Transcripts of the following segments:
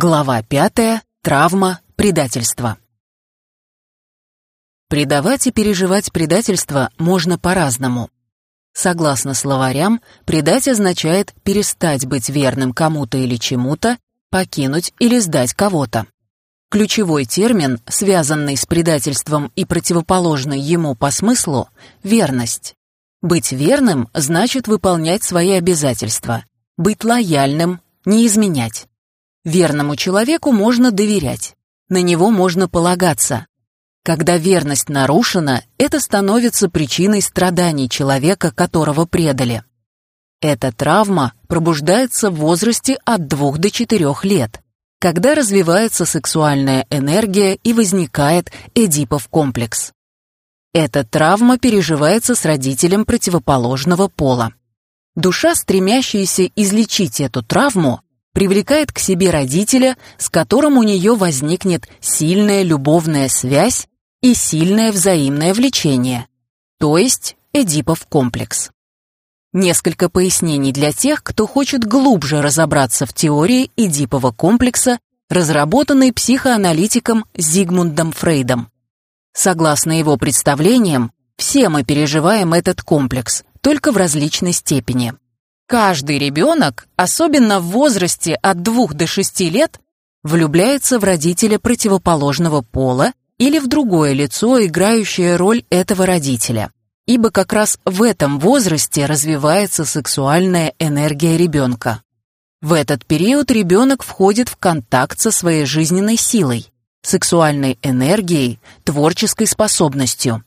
Глава пятая. Травма. Предательство. Предавать и переживать предательство можно по-разному. Согласно словарям, предать означает перестать быть верным кому-то или чему-то, покинуть или сдать кого-то. Ключевой термин, связанный с предательством и противоположный ему по смыслу – верность. Быть верным значит выполнять свои обязательства, быть лояльным, не изменять. Верному человеку можно доверять, на него можно полагаться. Когда верность нарушена, это становится причиной страданий человека, которого предали. Эта травма пробуждается в возрасте от 2 до 4 лет, когда развивается сексуальная энергия и возникает Эдипов комплекс. Эта травма переживается с родителем противоположного пола. Душа, стремящаяся излечить эту травму, привлекает к себе родителя, с которым у нее возникнет сильная любовная связь и сильное взаимное влечение, то есть Эдипов комплекс. Несколько пояснений для тех, кто хочет глубже разобраться в теории Эдипова комплекса, разработанной психоаналитиком Зигмундом Фрейдом. Согласно его представлениям, все мы переживаем этот комплекс, только в различной степени. Каждый ребенок, особенно в возрасте от 2 до 6 лет, влюбляется в родителя противоположного пола или в другое лицо, играющее роль этого родителя. Ибо как раз в этом возрасте развивается сексуальная энергия ребенка. В этот период ребенок входит в контакт со своей жизненной силой, сексуальной энергией, творческой способностью.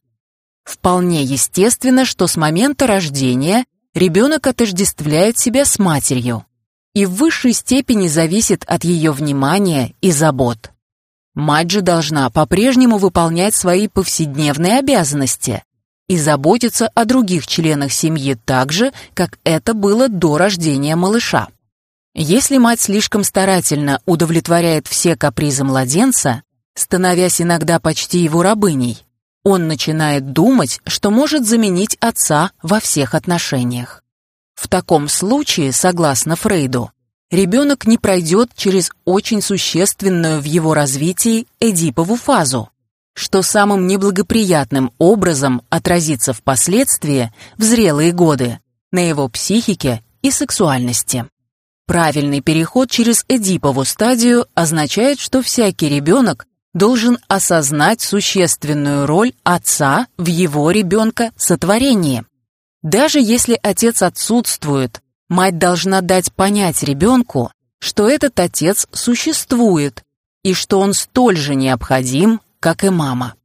Вполне естественно, что с момента рождения ребенок отождествляет себя с матерью и в высшей степени зависит от ее внимания и забот. Мать же должна по-прежнему выполнять свои повседневные обязанности и заботиться о других членах семьи так же, как это было до рождения малыша. Если мать слишком старательно удовлетворяет все капризы младенца, становясь иногда почти его рабыней, он начинает думать, что может заменить отца во всех отношениях. В таком случае, согласно Фрейду, ребенок не пройдет через очень существенную в его развитии Эдипову фазу, что самым неблагоприятным образом отразится впоследствии в зрелые годы на его психике и сексуальности. Правильный переход через Эдипову стадию означает, что всякий ребенок должен осознать существенную роль отца в его ребенка сотворении. Даже если отец отсутствует, мать должна дать понять ребенку, что этот отец существует и что он столь же необходим, как и мама.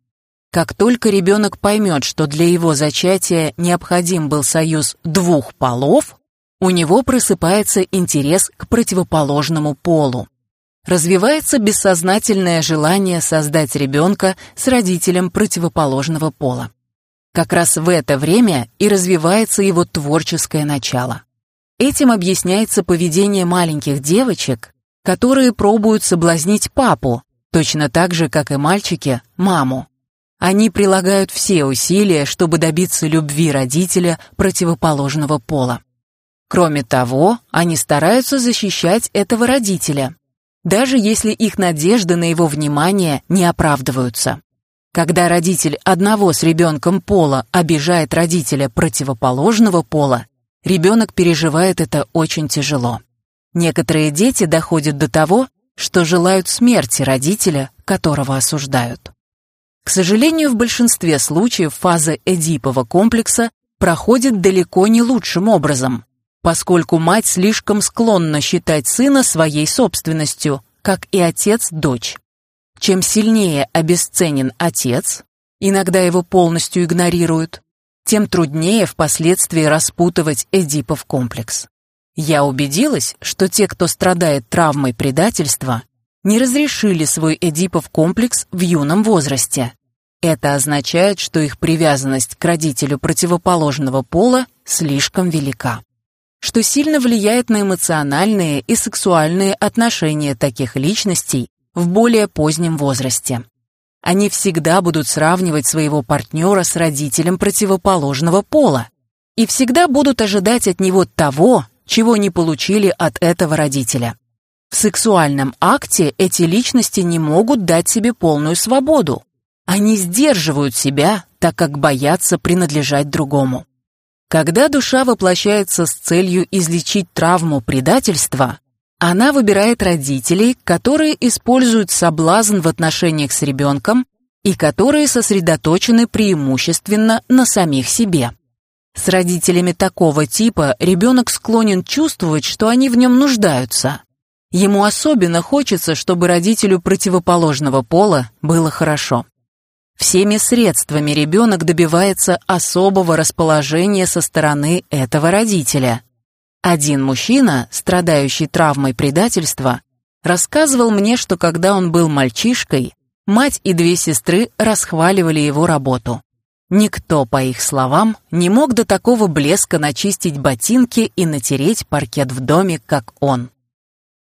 Как только ребенок поймет, что для его зачатия необходим был союз двух полов, у него просыпается интерес к противоположному полу развивается бессознательное желание создать ребенка с родителем противоположного пола. Как раз в это время и развивается его творческое начало. Этим объясняется поведение маленьких девочек, которые пробуют соблазнить папу, точно так же, как и мальчики, маму. Они прилагают все усилия, чтобы добиться любви родителя противоположного пола. Кроме того, они стараются защищать этого родителя, даже если их надежды на его внимание не оправдываются. Когда родитель одного с ребенком пола обижает родителя противоположного пола, ребенок переживает это очень тяжело. Некоторые дети доходят до того, что желают смерти родителя, которого осуждают. К сожалению, в большинстве случаев фаза Эдипова комплекса проходит далеко не лучшим образом поскольку мать слишком склонна считать сына своей собственностью, как и отец дочь. Чем сильнее обесценен отец, иногда его полностью игнорируют, тем труднее впоследствии распутывать Эдипов комплекс. Я убедилась, что те, кто страдает травмой предательства, не разрешили свой Эдипов комплекс в юном возрасте. Это означает, что их привязанность к родителю противоположного пола слишком велика что сильно влияет на эмоциональные и сексуальные отношения таких личностей в более позднем возрасте. Они всегда будут сравнивать своего партнера с родителем противоположного пола и всегда будут ожидать от него того, чего не получили от этого родителя. В сексуальном акте эти личности не могут дать себе полную свободу. Они сдерживают себя, так как боятся принадлежать другому. Когда душа воплощается с целью излечить травму предательства, она выбирает родителей, которые используют соблазн в отношениях с ребенком и которые сосредоточены преимущественно на самих себе. С родителями такого типа ребенок склонен чувствовать, что они в нем нуждаются. Ему особенно хочется, чтобы родителю противоположного пола было хорошо. Всеми средствами ребенок добивается особого расположения со стороны этого родителя. Один мужчина, страдающий травмой предательства, рассказывал мне, что когда он был мальчишкой, мать и две сестры расхваливали его работу. Никто, по их словам, не мог до такого блеска начистить ботинки и натереть паркет в доме, как он.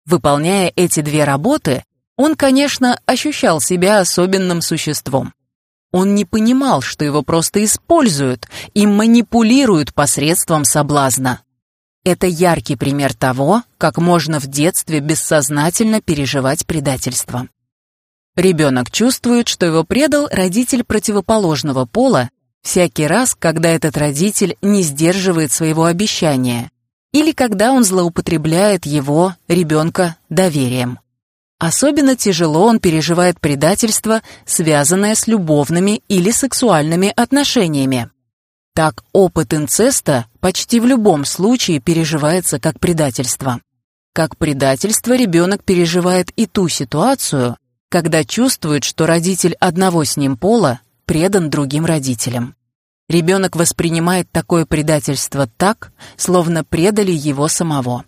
Выполняя эти две работы, он, конечно, ощущал себя особенным существом. Он не понимал, что его просто используют и манипулируют посредством соблазна. Это яркий пример того, как можно в детстве бессознательно переживать предательство. Ребенок чувствует, что его предал родитель противоположного пола всякий раз, когда этот родитель не сдерживает своего обещания или когда он злоупотребляет его, ребенка, доверием. Особенно тяжело он переживает предательство, связанное с любовными или сексуальными отношениями. Так опыт инцеста почти в любом случае переживается как предательство. Как предательство ребенок переживает и ту ситуацию, когда чувствует, что родитель одного с ним пола предан другим родителям. Ребенок воспринимает такое предательство так, словно предали его самого.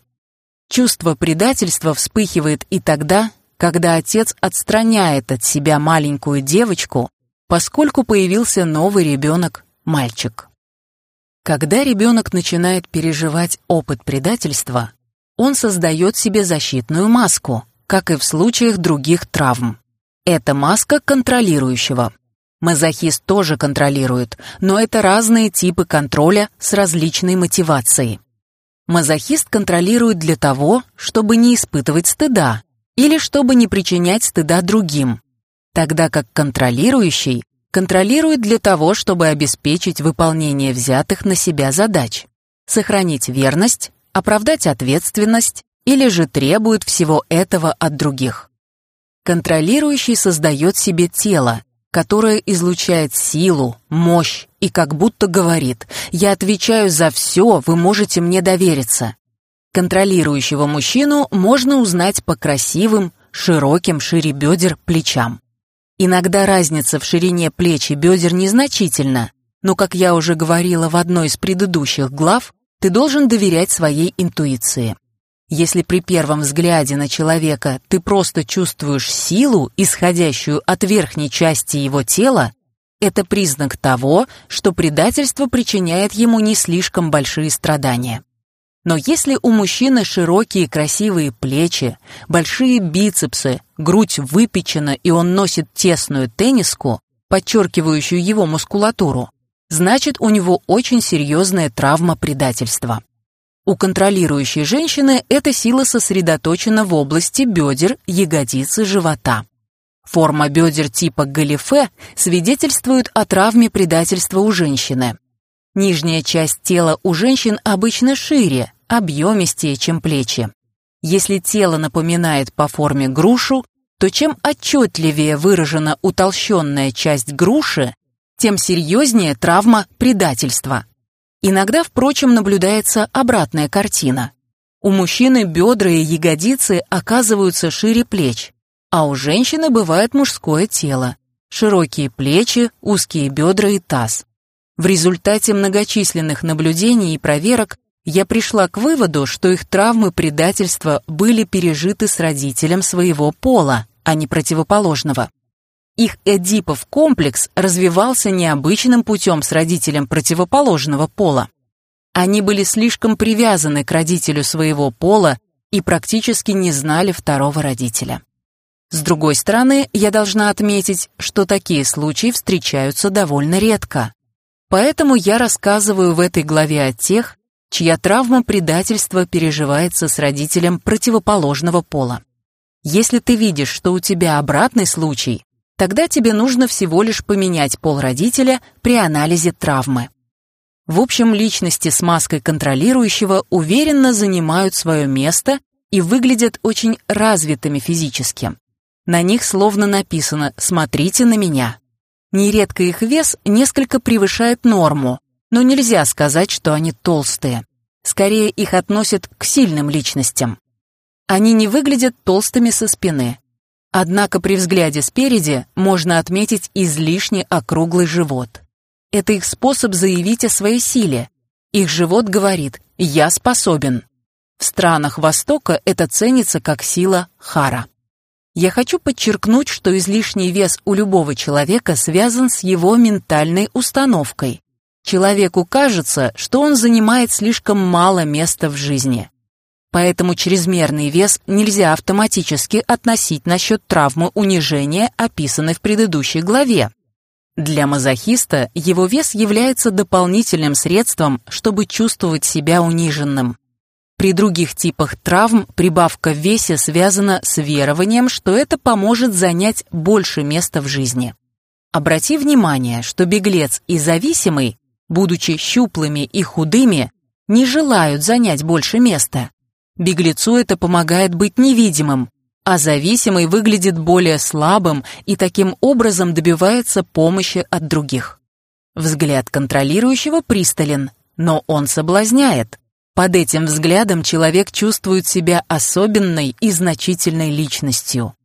Чувство предательства вспыхивает и тогда, когда отец отстраняет от себя маленькую девочку, поскольку появился новый ребенок, мальчик. Когда ребенок начинает переживать опыт предательства, он создает себе защитную маску, как и в случаях других травм. Это маска контролирующего. Мазохист тоже контролирует, но это разные типы контроля с различной мотивацией. Мазохист контролирует для того, чтобы не испытывать стыда, или чтобы не причинять стыда другим, тогда как контролирующий контролирует для того, чтобы обеспечить выполнение взятых на себя задач, сохранить верность, оправдать ответственность или же требует всего этого от других. Контролирующий создает себе тело, которое излучает силу, мощь и как будто говорит «Я отвечаю за все, вы можете мне довериться». Контролирующего мужчину можно узнать по красивым, широким шире бедер плечам. Иногда разница в ширине плеч и бедер незначительна, но, как я уже говорила в одной из предыдущих глав, ты должен доверять своей интуиции. Если при первом взгляде на человека ты просто чувствуешь силу, исходящую от верхней части его тела, это признак того, что предательство причиняет ему не слишком большие страдания. Но если у мужчины широкие красивые плечи, большие бицепсы, грудь выпечена и он носит тесную тенниску, подчеркивающую его мускулатуру, значит у него очень серьезная травма предательства. У контролирующей женщины эта сила сосредоточена в области бедер, ягодицы, живота. Форма бедер типа галифе свидетельствует о травме предательства у женщины. Нижняя часть тела у женщин обычно шире, объемистее, чем плечи. Если тело напоминает по форме грушу, то чем отчетливее выражена утолщенная часть груши, тем серьезнее травма предательства. Иногда, впрочем, наблюдается обратная картина. У мужчины бедра и ягодицы оказываются шире плеч, а у женщины бывает мужское тело, широкие плечи, узкие бедра и таз. В результате многочисленных наблюдений и проверок я пришла к выводу, что их травмы предательства были пережиты с родителем своего пола, а не противоположного. Их Эдипов комплекс развивался необычным путем с родителем противоположного пола. Они были слишком привязаны к родителю своего пола и практически не знали второго родителя. С другой стороны, я должна отметить, что такие случаи встречаются довольно редко. Поэтому я рассказываю в этой главе о тех, чья травма предательства переживается с родителем противоположного пола. Если ты видишь, что у тебя обратный случай, тогда тебе нужно всего лишь поменять пол родителя при анализе травмы. В общем, личности с маской контролирующего уверенно занимают свое место и выглядят очень развитыми физически. На них словно написано «смотрите на меня». Нередко их вес несколько превышает норму, но нельзя сказать, что они толстые. Скорее их относят к сильным личностям. Они не выглядят толстыми со спины. Однако при взгляде спереди можно отметить излишне округлый живот. Это их способ заявить о своей силе. Их живот говорит «я способен». В странах Востока это ценится как сила хара. Я хочу подчеркнуть, что излишний вес у любого человека связан с его ментальной установкой. Человеку кажется, что он занимает слишком мало места в жизни. Поэтому чрезмерный вес нельзя автоматически относить насчет травмы унижения, описанной в предыдущей главе. Для мазохиста его вес является дополнительным средством, чтобы чувствовать себя униженным. При других типах травм прибавка в весе связана с верованием, что это поможет занять больше места в жизни. Обрати внимание, что беглец и зависимый, будучи щуплыми и худыми, не желают занять больше места. Беглецу это помогает быть невидимым, а зависимый выглядит более слабым и таким образом добивается помощи от других. Взгляд контролирующего пристален, но он соблазняет. Под этим взглядом человек чувствует себя особенной и значительной личностью.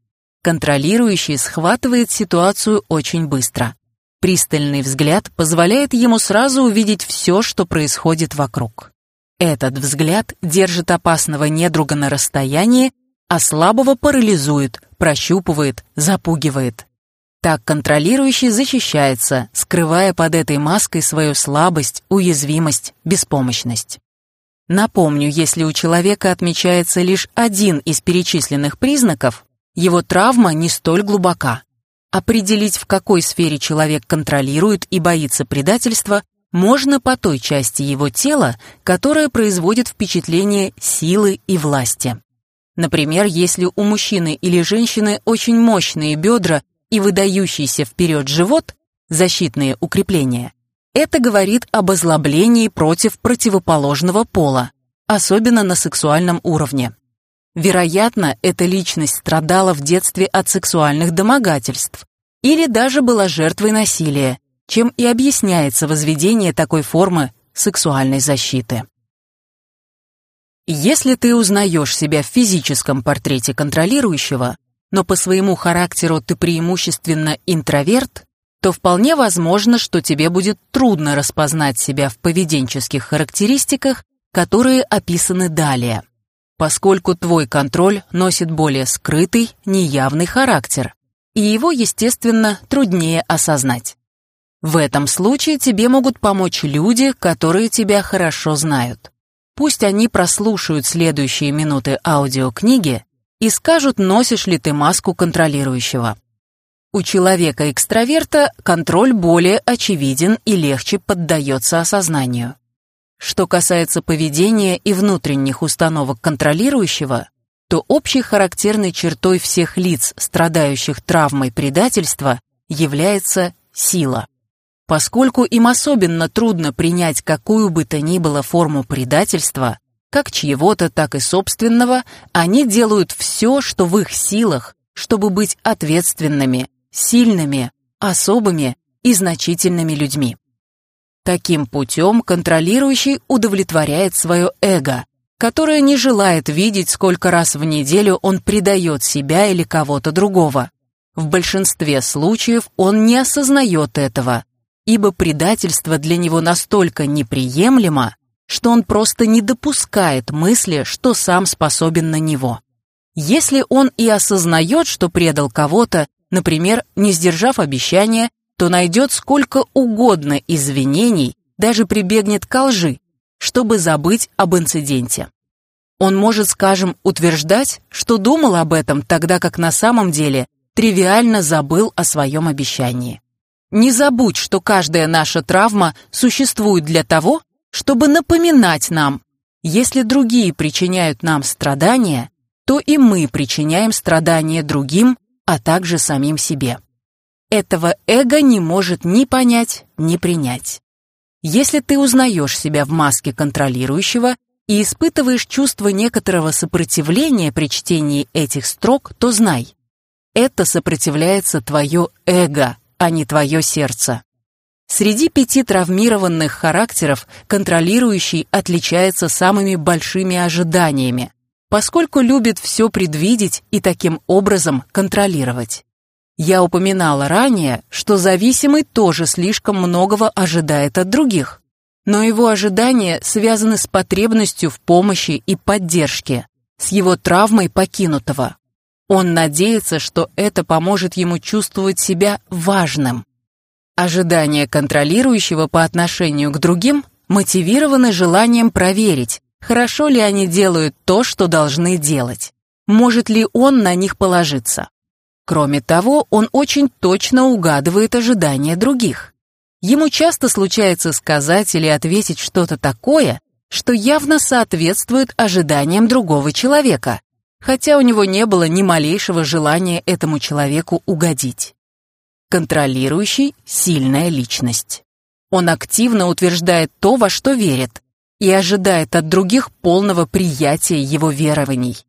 Контролирующий схватывает ситуацию очень быстро. Пристальный взгляд позволяет ему сразу увидеть все, что происходит вокруг. Этот взгляд держит опасного недруга на расстоянии, а слабого парализует, прощупывает, запугивает. Так контролирующий защищается, скрывая под этой маской свою слабость, уязвимость, беспомощность. Напомню, если у человека отмечается лишь один из перечисленных признаков, его травма не столь глубока. Определить, в какой сфере человек контролирует и боится предательства, можно по той части его тела, которая производит впечатление силы и власти. Например, если у мужчины или женщины очень мощные бедра и выдающийся вперед живот, защитные укрепления, это говорит об озлоблении против противоположного пола, особенно на сексуальном уровне. Вероятно, эта личность страдала в детстве от сексуальных домогательств или даже была жертвой насилия, чем и объясняется возведение такой формы сексуальной защиты. Если ты узнаешь себя в физическом портрете контролирующего, но по своему характеру ты преимущественно интроверт, то вполне возможно, что тебе будет трудно распознать себя в поведенческих характеристиках, которые описаны далее, поскольку твой контроль носит более скрытый, неявный характер, и его, естественно, труднее осознать. В этом случае тебе могут помочь люди, которые тебя хорошо знают. Пусть они прослушают следующие минуты аудиокниги и скажут, носишь ли ты маску контролирующего. У человека-экстраверта контроль более очевиден и легче поддается осознанию. Что касается поведения и внутренних установок контролирующего, то общей характерной чертой всех лиц, страдающих травмой предательства, является сила. Поскольку им особенно трудно принять какую бы то ни было форму предательства, как чьего-то, так и собственного, они делают все, что в их силах, чтобы быть ответственными, сильными, особыми и значительными людьми. Таким путем контролирующий удовлетворяет свое эго, которое не желает видеть, сколько раз в неделю он предает себя или кого-то другого. В большинстве случаев он не осознает этого, ибо предательство для него настолько неприемлемо, что он просто не допускает мысли, что сам способен на него. Если он и осознает, что предал кого-то, например, не сдержав обещания, то найдет сколько угодно извинений, даже прибегнет к лжи, чтобы забыть об инциденте. Он может, скажем, утверждать, что думал об этом, тогда как на самом деле тривиально забыл о своем обещании. Не забудь, что каждая наша травма существует для того, чтобы напоминать нам, если другие причиняют нам страдания, то и мы причиняем страдания другим, а также самим себе. Этого эго не может ни понять, ни принять. Если ты узнаешь себя в маске контролирующего и испытываешь чувство некоторого сопротивления при чтении этих строк, то знай, это сопротивляется твое эго, а не твое сердце. Среди пяти травмированных характеров контролирующий отличается самыми большими ожиданиями, поскольку любит все предвидеть и таким образом контролировать. Я упоминала ранее, что зависимый тоже слишком многого ожидает от других, но его ожидания связаны с потребностью в помощи и поддержке, с его травмой покинутого. Он надеется, что это поможет ему чувствовать себя важным. Ожидания контролирующего по отношению к другим мотивированы желанием проверить, хорошо ли они делают то, что должны делать, может ли он на них положиться. Кроме того, он очень точно угадывает ожидания других. Ему часто случается сказать или ответить что-то такое, что явно соответствует ожиданиям другого человека, хотя у него не было ни малейшего желания этому человеку угодить. Контролирующий – сильная личность. Он активно утверждает то, во что верит, и ожидает от других полного приятия его верований.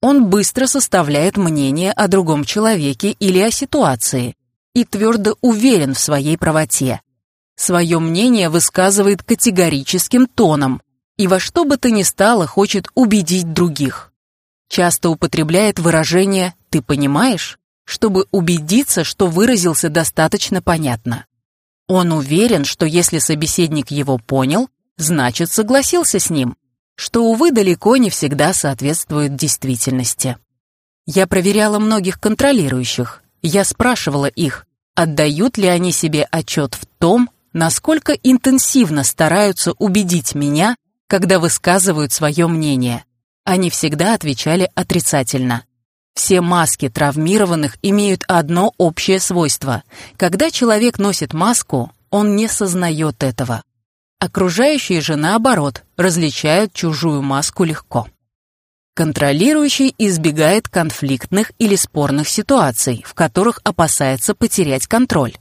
Он быстро составляет мнение о другом человеке или о ситуации и твердо уверен в своей правоте. Свое мнение высказывает категорическим тоном и во что бы то ни стало хочет убедить других. Часто употребляет выражение «ты понимаешь», чтобы убедиться, что выразился достаточно понятно. Он уверен, что если собеседник его понял, значит согласился с ним что, увы, далеко не всегда соответствует действительности. Я проверяла многих контролирующих. Я спрашивала их, отдают ли они себе отчет в том, насколько интенсивно стараются убедить меня, когда высказывают свое мнение. Они всегда отвечали отрицательно. Все маски травмированных имеют одно общее свойство. Когда человек носит маску, он не сознает этого. Окружающие же, наоборот, различают чужую маску легко. Контролирующий избегает конфликтных или спорных ситуаций, в которых опасается потерять контроль.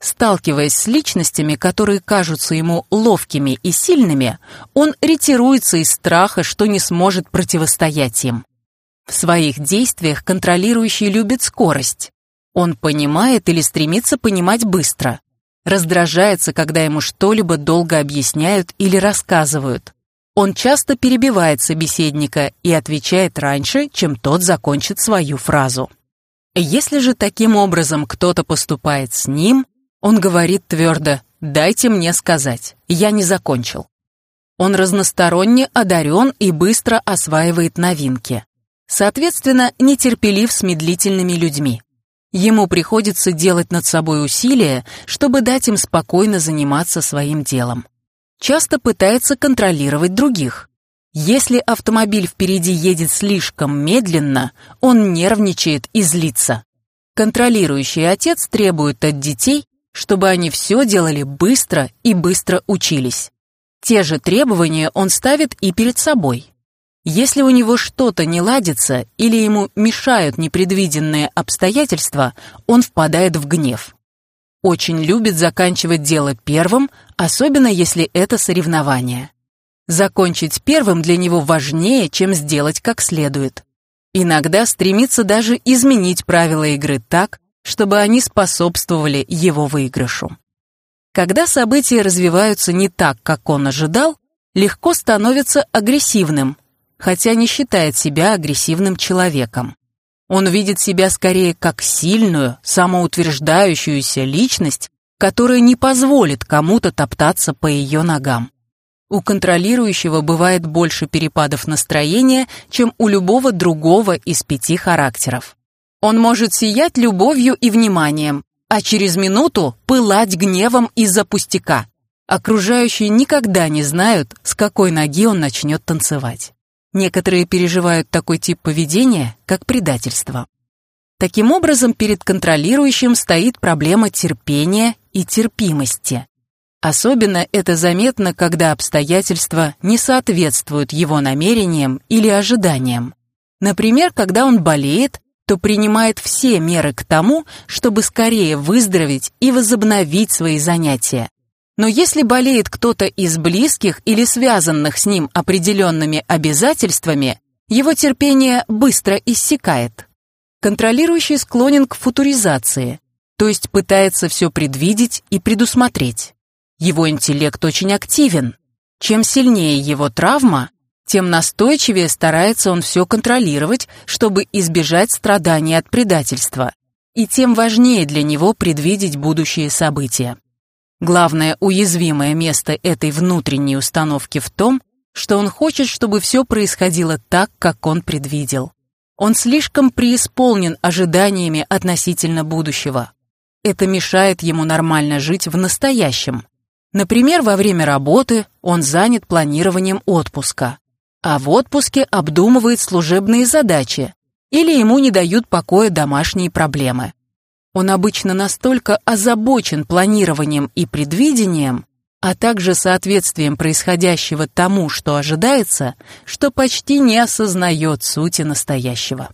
Сталкиваясь с личностями, которые кажутся ему ловкими и сильными, он ретируется из страха, что не сможет противостоять им. В своих действиях контролирующий любит скорость. Он понимает или стремится понимать быстро раздражается, когда ему что-либо долго объясняют или рассказывают. Он часто перебивает собеседника и отвечает раньше, чем тот закончит свою фразу. Если же таким образом кто-то поступает с ним, он говорит твердо «дайте мне сказать, я не закончил». Он разносторонне одарен и быстро осваивает новинки. Соответственно, нетерпелив с медлительными людьми. Ему приходится делать над собой усилия, чтобы дать им спокойно заниматься своим делом. Часто пытается контролировать других. Если автомобиль впереди едет слишком медленно, он нервничает и злится. Контролирующий отец требует от детей, чтобы они все делали быстро и быстро учились. Те же требования он ставит и перед собой. Если у него что-то не ладится или ему мешают непредвиденные обстоятельства, он впадает в гнев. Очень любит заканчивать дело первым, особенно если это соревнование. Закончить первым для него важнее, чем сделать как следует. Иногда стремится даже изменить правила игры так, чтобы они способствовали его выигрышу. Когда события развиваются не так, как он ожидал, легко становится агрессивным, хотя не считает себя агрессивным человеком. Он видит себя скорее как сильную, самоутверждающуюся личность, которая не позволит кому-то топтаться по ее ногам. У контролирующего бывает больше перепадов настроения, чем у любого другого из пяти характеров. Он может сиять любовью и вниманием, а через минуту пылать гневом из-за пустяка. Окружающие никогда не знают, с какой ноги он начнет танцевать. Некоторые переживают такой тип поведения, как предательство. Таким образом, перед контролирующим стоит проблема терпения и терпимости. Особенно это заметно, когда обстоятельства не соответствуют его намерениям или ожиданиям. Например, когда он болеет, то принимает все меры к тому, чтобы скорее выздороветь и возобновить свои занятия. Но если болеет кто-то из близких или связанных с ним определенными обязательствами, его терпение быстро иссякает. Контролирующий склонен к футуризации, то есть пытается все предвидеть и предусмотреть. Его интеллект очень активен. Чем сильнее его травма, тем настойчивее старается он все контролировать, чтобы избежать страданий от предательства, и тем важнее для него предвидеть будущие события. Главное уязвимое место этой внутренней установки в том, что он хочет, чтобы все происходило так, как он предвидел. Он слишком преисполнен ожиданиями относительно будущего. Это мешает ему нормально жить в настоящем. Например, во время работы он занят планированием отпуска, а в отпуске обдумывает служебные задачи или ему не дают покоя домашние проблемы. Он обычно настолько озабочен планированием и предвидением, а также соответствием происходящего тому, что ожидается, что почти не осознает сути настоящего.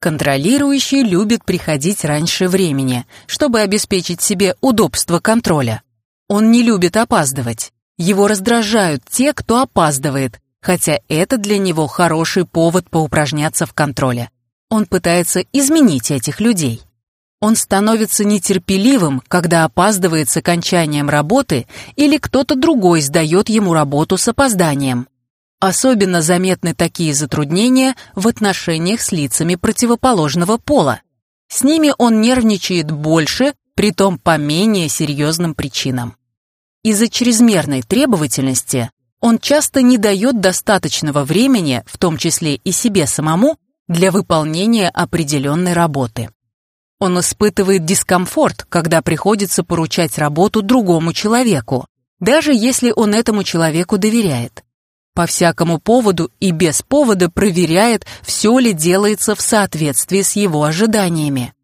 Контролирующий любит приходить раньше времени, чтобы обеспечить себе удобство контроля. Он не любит опаздывать. Его раздражают те, кто опаздывает, хотя это для него хороший повод поупражняться в контроле. Он пытается изменить этих людей. Он становится нетерпеливым, когда опаздывает с окончанием работы или кто-то другой сдает ему работу с опозданием. Особенно заметны такие затруднения в отношениях с лицами противоположного пола. С ними он нервничает больше, притом по менее серьезным причинам. Из-за чрезмерной требовательности он часто не дает достаточного времени, в том числе и себе самому, для выполнения определенной работы. Он испытывает дискомфорт, когда приходится поручать работу другому человеку, даже если он этому человеку доверяет. По всякому поводу и без повода проверяет, все ли делается в соответствии с его ожиданиями.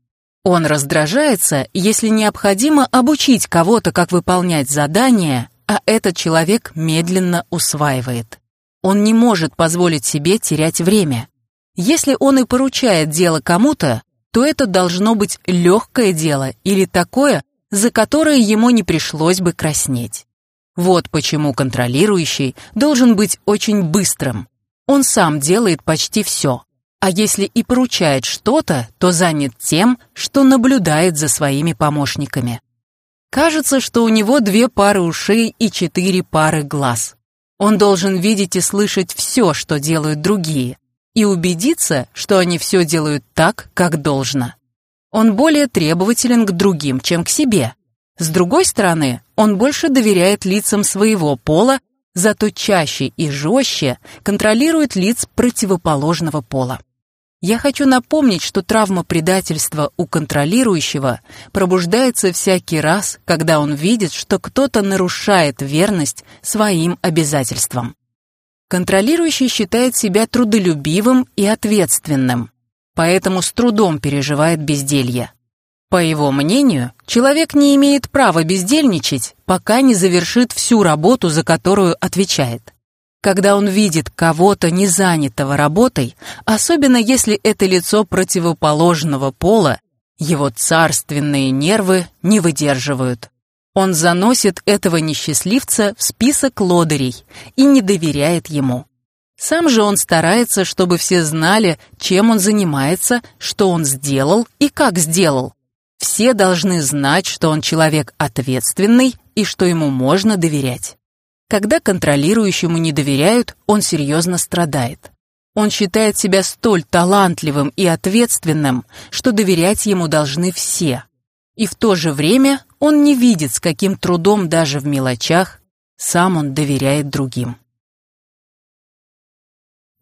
Он раздражается, если необходимо обучить кого-то, как выполнять задание, а этот человек медленно усваивает. Он не может позволить себе терять время. Если он и поручает дело кому-то, то это должно быть легкое дело или такое, за которое ему не пришлось бы краснеть. Вот почему контролирующий должен быть очень быстрым. Он сам делает почти все. А если и поручает что-то, то занят тем, что наблюдает за своими помощниками. Кажется, что у него две пары ушей и четыре пары глаз. Он должен видеть и слышать все, что делают другие, и убедиться, что они все делают так, как должно. Он более требователен к другим, чем к себе. С другой стороны, он больше доверяет лицам своего пола, зато чаще и жестче контролирует лиц противоположного пола. Я хочу напомнить, что травма предательства у контролирующего пробуждается всякий раз, когда он видит, что кто-то нарушает верность своим обязательствам. Контролирующий считает себя трудолюбивым и ответственным, поэтому с трудом переживает безделье. По его мнению, человек не имеет права бездельничать, пока не завершит всю работу, за которую отвечает. Когда он видит кого-то не занятого работой, особенно если это лицо противоположного пола, его царственные нервы не выдерживают. Он заносит этого несчастливца в список лодырей и не доверяет ему. Сам же он старается, чтобы все знали, чем он занимается, что он сделал и как сделал. Все должны знать, что он человек ответственный и что ему можно доверять. Когда контролирующему не доверяют, он серьезно страдает. Он считает себя столь талантливым и ответственным, что доверять ему должны все. И в то же время он не видит, с каким трудом даже в мелочах сам он доверяет другим.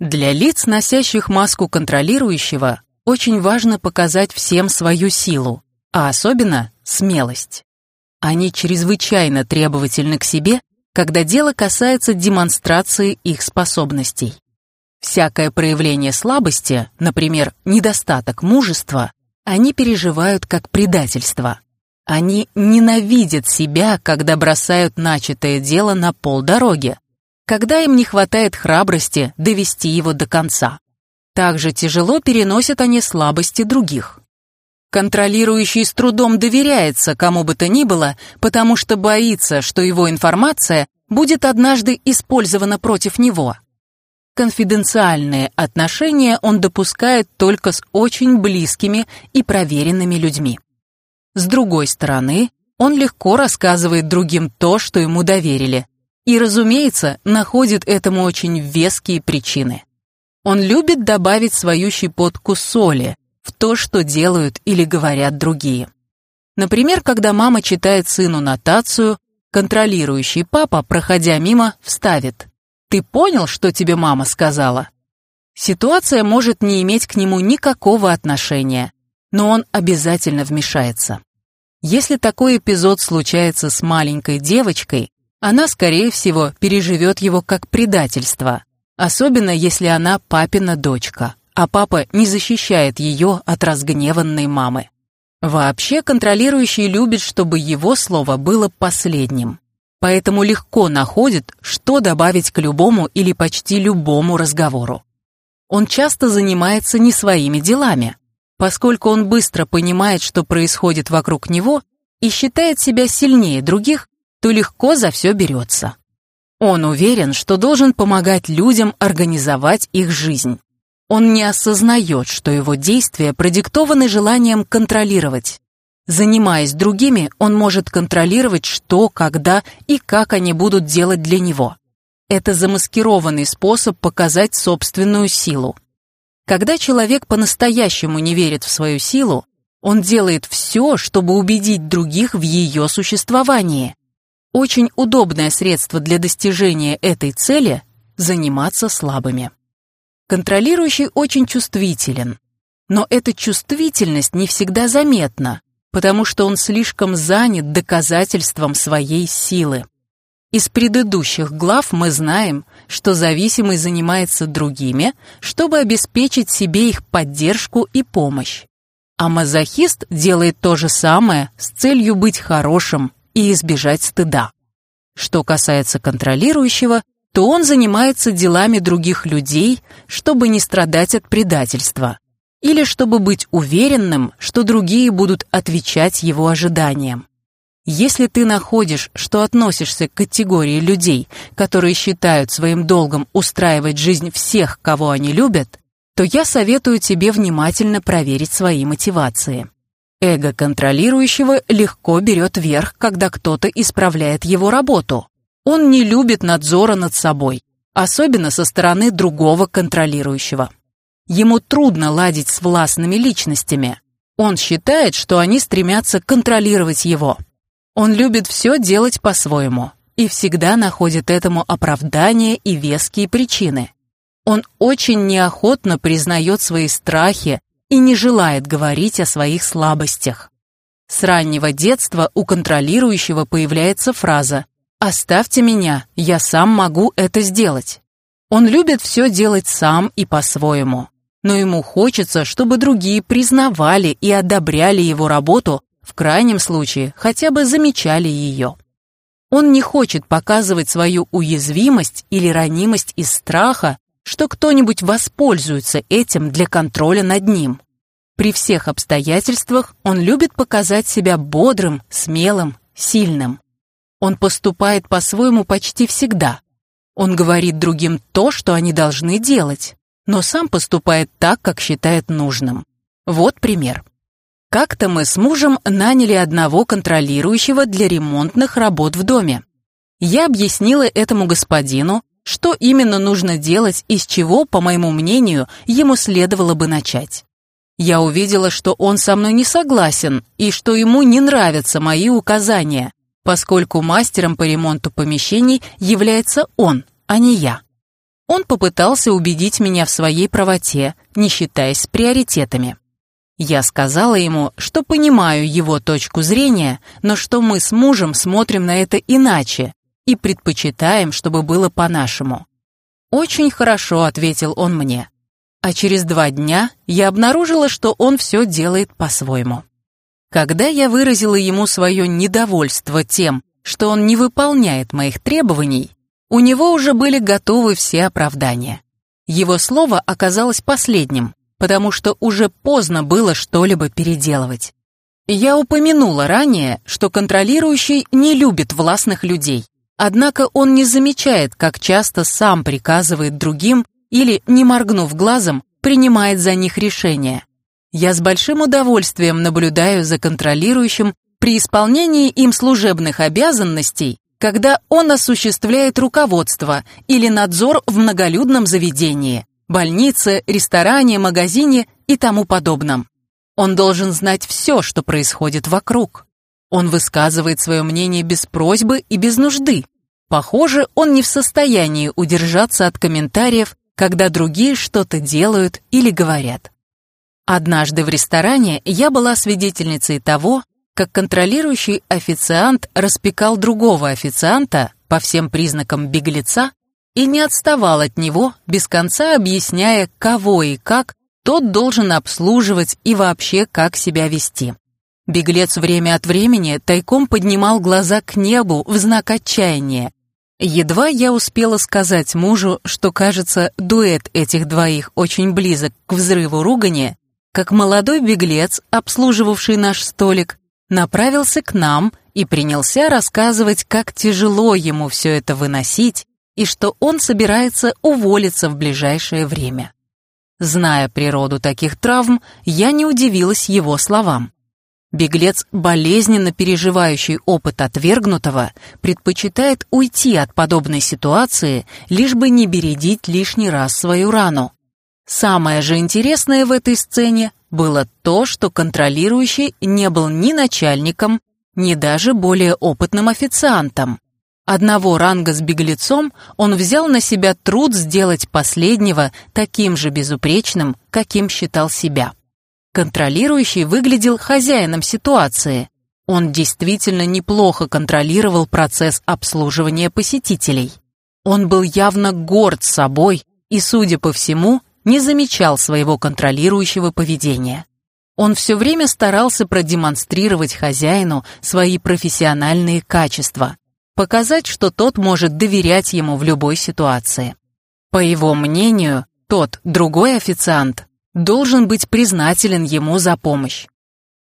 Для лиц, носящих маску контролирующего, очень важно показать всем свою силу, а особенно смелость. Они чрезвычайно требовательны к себе, когда дело касается демонстрации их способностей. Всякое проявление слабости, например, недостаток мужества, они переживают как предательство – Они ненавидят себя, когда бросают начатое дело на полдороги, когда им не хватает храбрости довести его до конца. Также тяжело переносят они слабости других. Контролирующий с трудом доверяется кому бы то ни было, потому что боится, что его информация будет однажды использована против него. Конфиденциальные отношения он допускает только с очень близкими и проверенными людьми. С другой стороны, он легко рассказывает другим то, что ему доверили, и, разумеется, находит этому очень веские причины. Он любит добавить свою щепотку соли в то, что делают или говорят другие. Например, когда мама читает сыну нотацию, контролирующий папа, проходя мимо, вставит «Ты понял, что тебе мама сказала?» Ситуация может не иметь к нему никакого отношения, но он обязательно вмешается. Если такой эпизод случается с маленькой девочкой, она, скорее всего, переживет его как предательство, особенно если она папина дочка, а папа не защищает ее от разгневанной мамы. Вообще, контролирующий любит, чтобы его слово было последним, поэтому легко находит, что добавить к любому или почти любому разговору. Он часто занимается не своими делами, поскольку он быстро понимает, что происходит вокруг него, и считает себя сильнее других, то легко за все берется. Он уверен, что должен помогать людям организовать их жизнь. Он не осознает, что его действия продиктованы желанием контролировать. Занимаясь другими, он может контролировать, что, когда и как они будут делать для него. Это замаскированный способ показать собственную силу. Когда человек по-настоящему не верит в свою силу, он делает все, чтобы убедить других в ее существовании. Очень удобное средство для достижения этой цели – заниматься слабыми. Контролирующий очень чувствителен, но эта чувствительность не всегда заметна, потому что он слишком занят доказательством своей силы. Из предыдущих глав мы знаем, что зависимый занимается другими, чтобы обеспечить себе их поддержку и помощь. А мазохист делает то же самое с целью быть хорошим и избежать стыда. Что касается контролирующего, то он занимается делами других людей, чтобы не страдать от предательства, или чтобы быть уверенным, что другие будут отвечать его ожиданиям. Если ты находишь, что относишься к категории людей, которые считают своим долгом устраивать жизнь всех, кого они любят, то я советую тебе внимательно проверить свои мотивации. Эго контролирующего легко берет верх, когда кто-то исправляет его работу. Он не любит надзора над собой, особенно со стороны другого контролирующего. Ему трудно ладить с властными личностями. Он считает, что они стремятся контролировать его – он любит все делать по-своему и всегда находит этому оправдание и веские причины. Он очень неохотно признает свои страхи и не желает говорить о своих слабостях. С раннего детства у контролирующего появляется фраза «Оставьте меня, я сам могу это сделать». Он любит все делать сам и по-своему, но ему хочется, чтобы другие признавали и одобряли его работу в крайнем случае хотя бы замечали ее. Он не хочет показывать свою уязвимость или ранимость из страха, что кто-нибудь воспользуется этим для контроля над ним. При всех обстоятельствах он любит показать себя бодрым, смелым, сильным. Он поступает по-своему почти всегда. Он говорит другим то, что они должны делать, но сам поступает так, как считает нужным. Вот пример. Как-то мы с мужем наняли одного контролирующего для ремонтных работ в доме. Я объяснила этому господину, что именно нужно делать и с чего, по моему мнению, ему следовало бы начать. Я увидела, что он со мной не согласен и что ему не нравятся мои указания, поскольку мастером по ремонту помещений является он, а не я. Он попытался убедить меня в своей правоте, не считаясь приоритетами. Я сказала ему, что понимаю его точку зрения, но что мы с мужем смотрим на это иначе и предпочитаем, чтобы было по-нашему. «Очень хорошо», — ответил он мне. А через два дня я обнаружила, что он все делает по-своему. Когда я выразила ему свое недовольство тем, что он не выполняет моих требований, у него уже были готовы все оправдания. Его слово оказалось последним, потому что уже поздно было что-либо переделывать. Я упомянула ранее, что контролирующий не любит властных людей, однако он не замечает, как часто сам приказывает другим или, не моргнув глазом, принимает за них решения. Я с большим удовольствием наблюдаю за контролирующим при исполнении им служебных обязанностей, когда он осуществляет руководство или надзор в многолюдном заведении, больнице, ресторане, магазине и тому подобном. Он должен знать все, что происходит вокруг. Он высказывает свое мнение без просьбы и без нужды. Похоже, он не в состоянии удержаться от комментариев, когда другие что-то делают или говорят. Однажды в ресторане я была свидетельницей того, как контролирующий официант распекал другого официанта по всем признакам беглеца и не отставал от него, без конца объясняя, кого и как тот должен обслуживать и вообще как себя вести. Беглец время от времени тайком поднимал глаза к небу в знак отчаяния. Едва я успела сказать мужу, что, кажется, дуэт этих двоих очень близок к взрыву ругани, как молодой беглец, обслуживавший наш столик, направился к нам и принялся рассказывать, как тяжело ему все это выносить и что он собирается уволиться в ближайшее время. Зная природу таких травм, я не удивилась его словам. Беглец, болезненно переживающий опыт отвергнутого, предпочитает уйти от подобной ситуации, лишь бы не бередить лишний раз свою рану. Самое же интересное в этой сцене было то, что контролирующий не был ни начальником, ни даже более опытным официантом. Одного ранга с беглецом он взял на себя труд сделать последнего таким же безупречным, каким считал себя. Контролирующий выглядел хозяином ситуации. Он действительно неплохо контролировал процесс обслуживания посетителей. Он был явно горд собой и, судя по всему, не замечал своего контролирующего поведения. Он все время старался продемонстрировать хозяину свои профессиональные качества, показать, что тот может доверять ему в любой ситуации. По его мнению, тот, другой официант, должен быть признателен ему за помощь.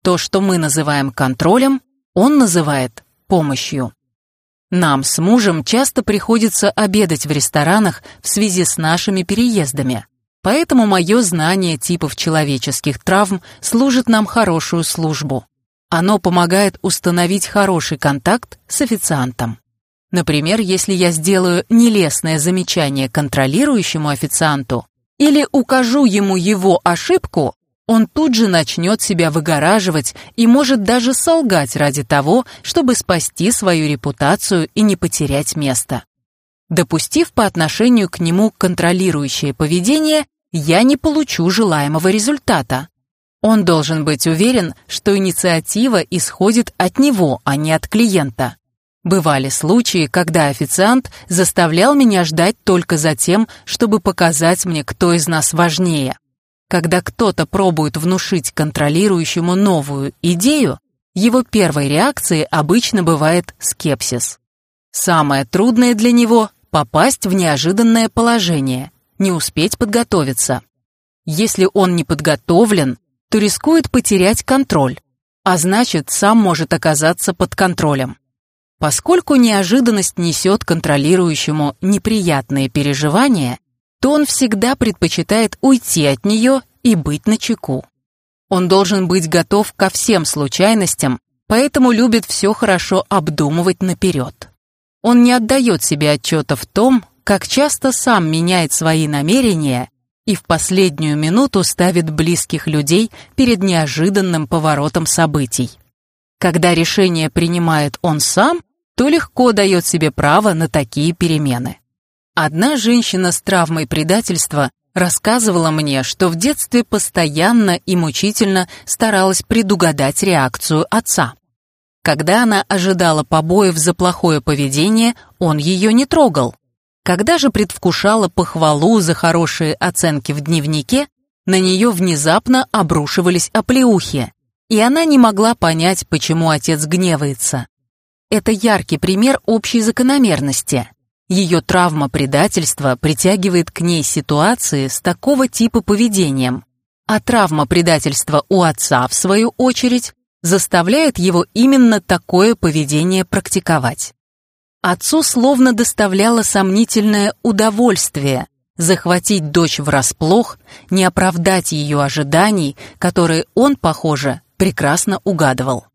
То, что мы называем контролем, он называет помощью. Нам с мужем часто приходится обедать в ресторанах в связи с нашими переездами. Поэтому мое знание типов человеческих травм служит нам хорошую службу. Оно помогает установить хороший контакт с официантом. Например, если я сделаю нелестное замечание контролирующему официанту или укажу ему его ошибку, он тут же начнет себя выгораживать и может даже солгать ради того, чтобы спасти свою репутацию и не потерять место. Допустив по отношению к нему контролирующее поведение, я не получу желаемого результата. Он должен быть уверен, что инициатива исходит от него, а не от клиента. Бывали случаи, когда официант заставлял меня ждать только за тем, чтобы показать мне, кто из нас важнее. Когда кто-то пробует внушить контролирующему новую идею, его первой реакцией обычно бывает скепсис. Самое трудное для него попасть в неожиданное положение, не успеть подготовиться. Если он не подготовлен, то рискует потерять контроль, а значит, сам может оказаться под контролем. Поскольку неожиданность несет контролирующему неприятные переживания, то он всегда предпочитает уйти от нее и быть начеку. Он должен быть готов ко всем случайностям, поэтому любит все хорошо обдумывать наперед. Он не отдает себе отчета в том, как часто сам меняет свои намерения и в последнюю минуту ставит близких людей перед неожиданным поворотом событий. Когда решение принимает он сам, то легко дает себе право на такие перемены. Одна женщина с травмой предательства рассказывала мне, что в детстве постоянно и мучительно старалась предугадать реакцию отца. Когда она ожидала побоев за плохое поведение, он ее не трогал. Когда же предвкушала похвалу за хорошие оценки в дневнике, на нее внезапно обрушивались оплеухи. и она не могла понять, почему отец гневается. Это яркий пример общей закономерности. Ее травма предательства притягивает к ней ситуации с такого типа поведением, а травма предательства у отца, в свою очередь, заставляет его именно такое поведение практиковать. Отцу словно доставляло сомнительное удовольствие захватить дочь врасплох, не оправдать ее ожиданий, которые он, похоже, прекрасно угадывал.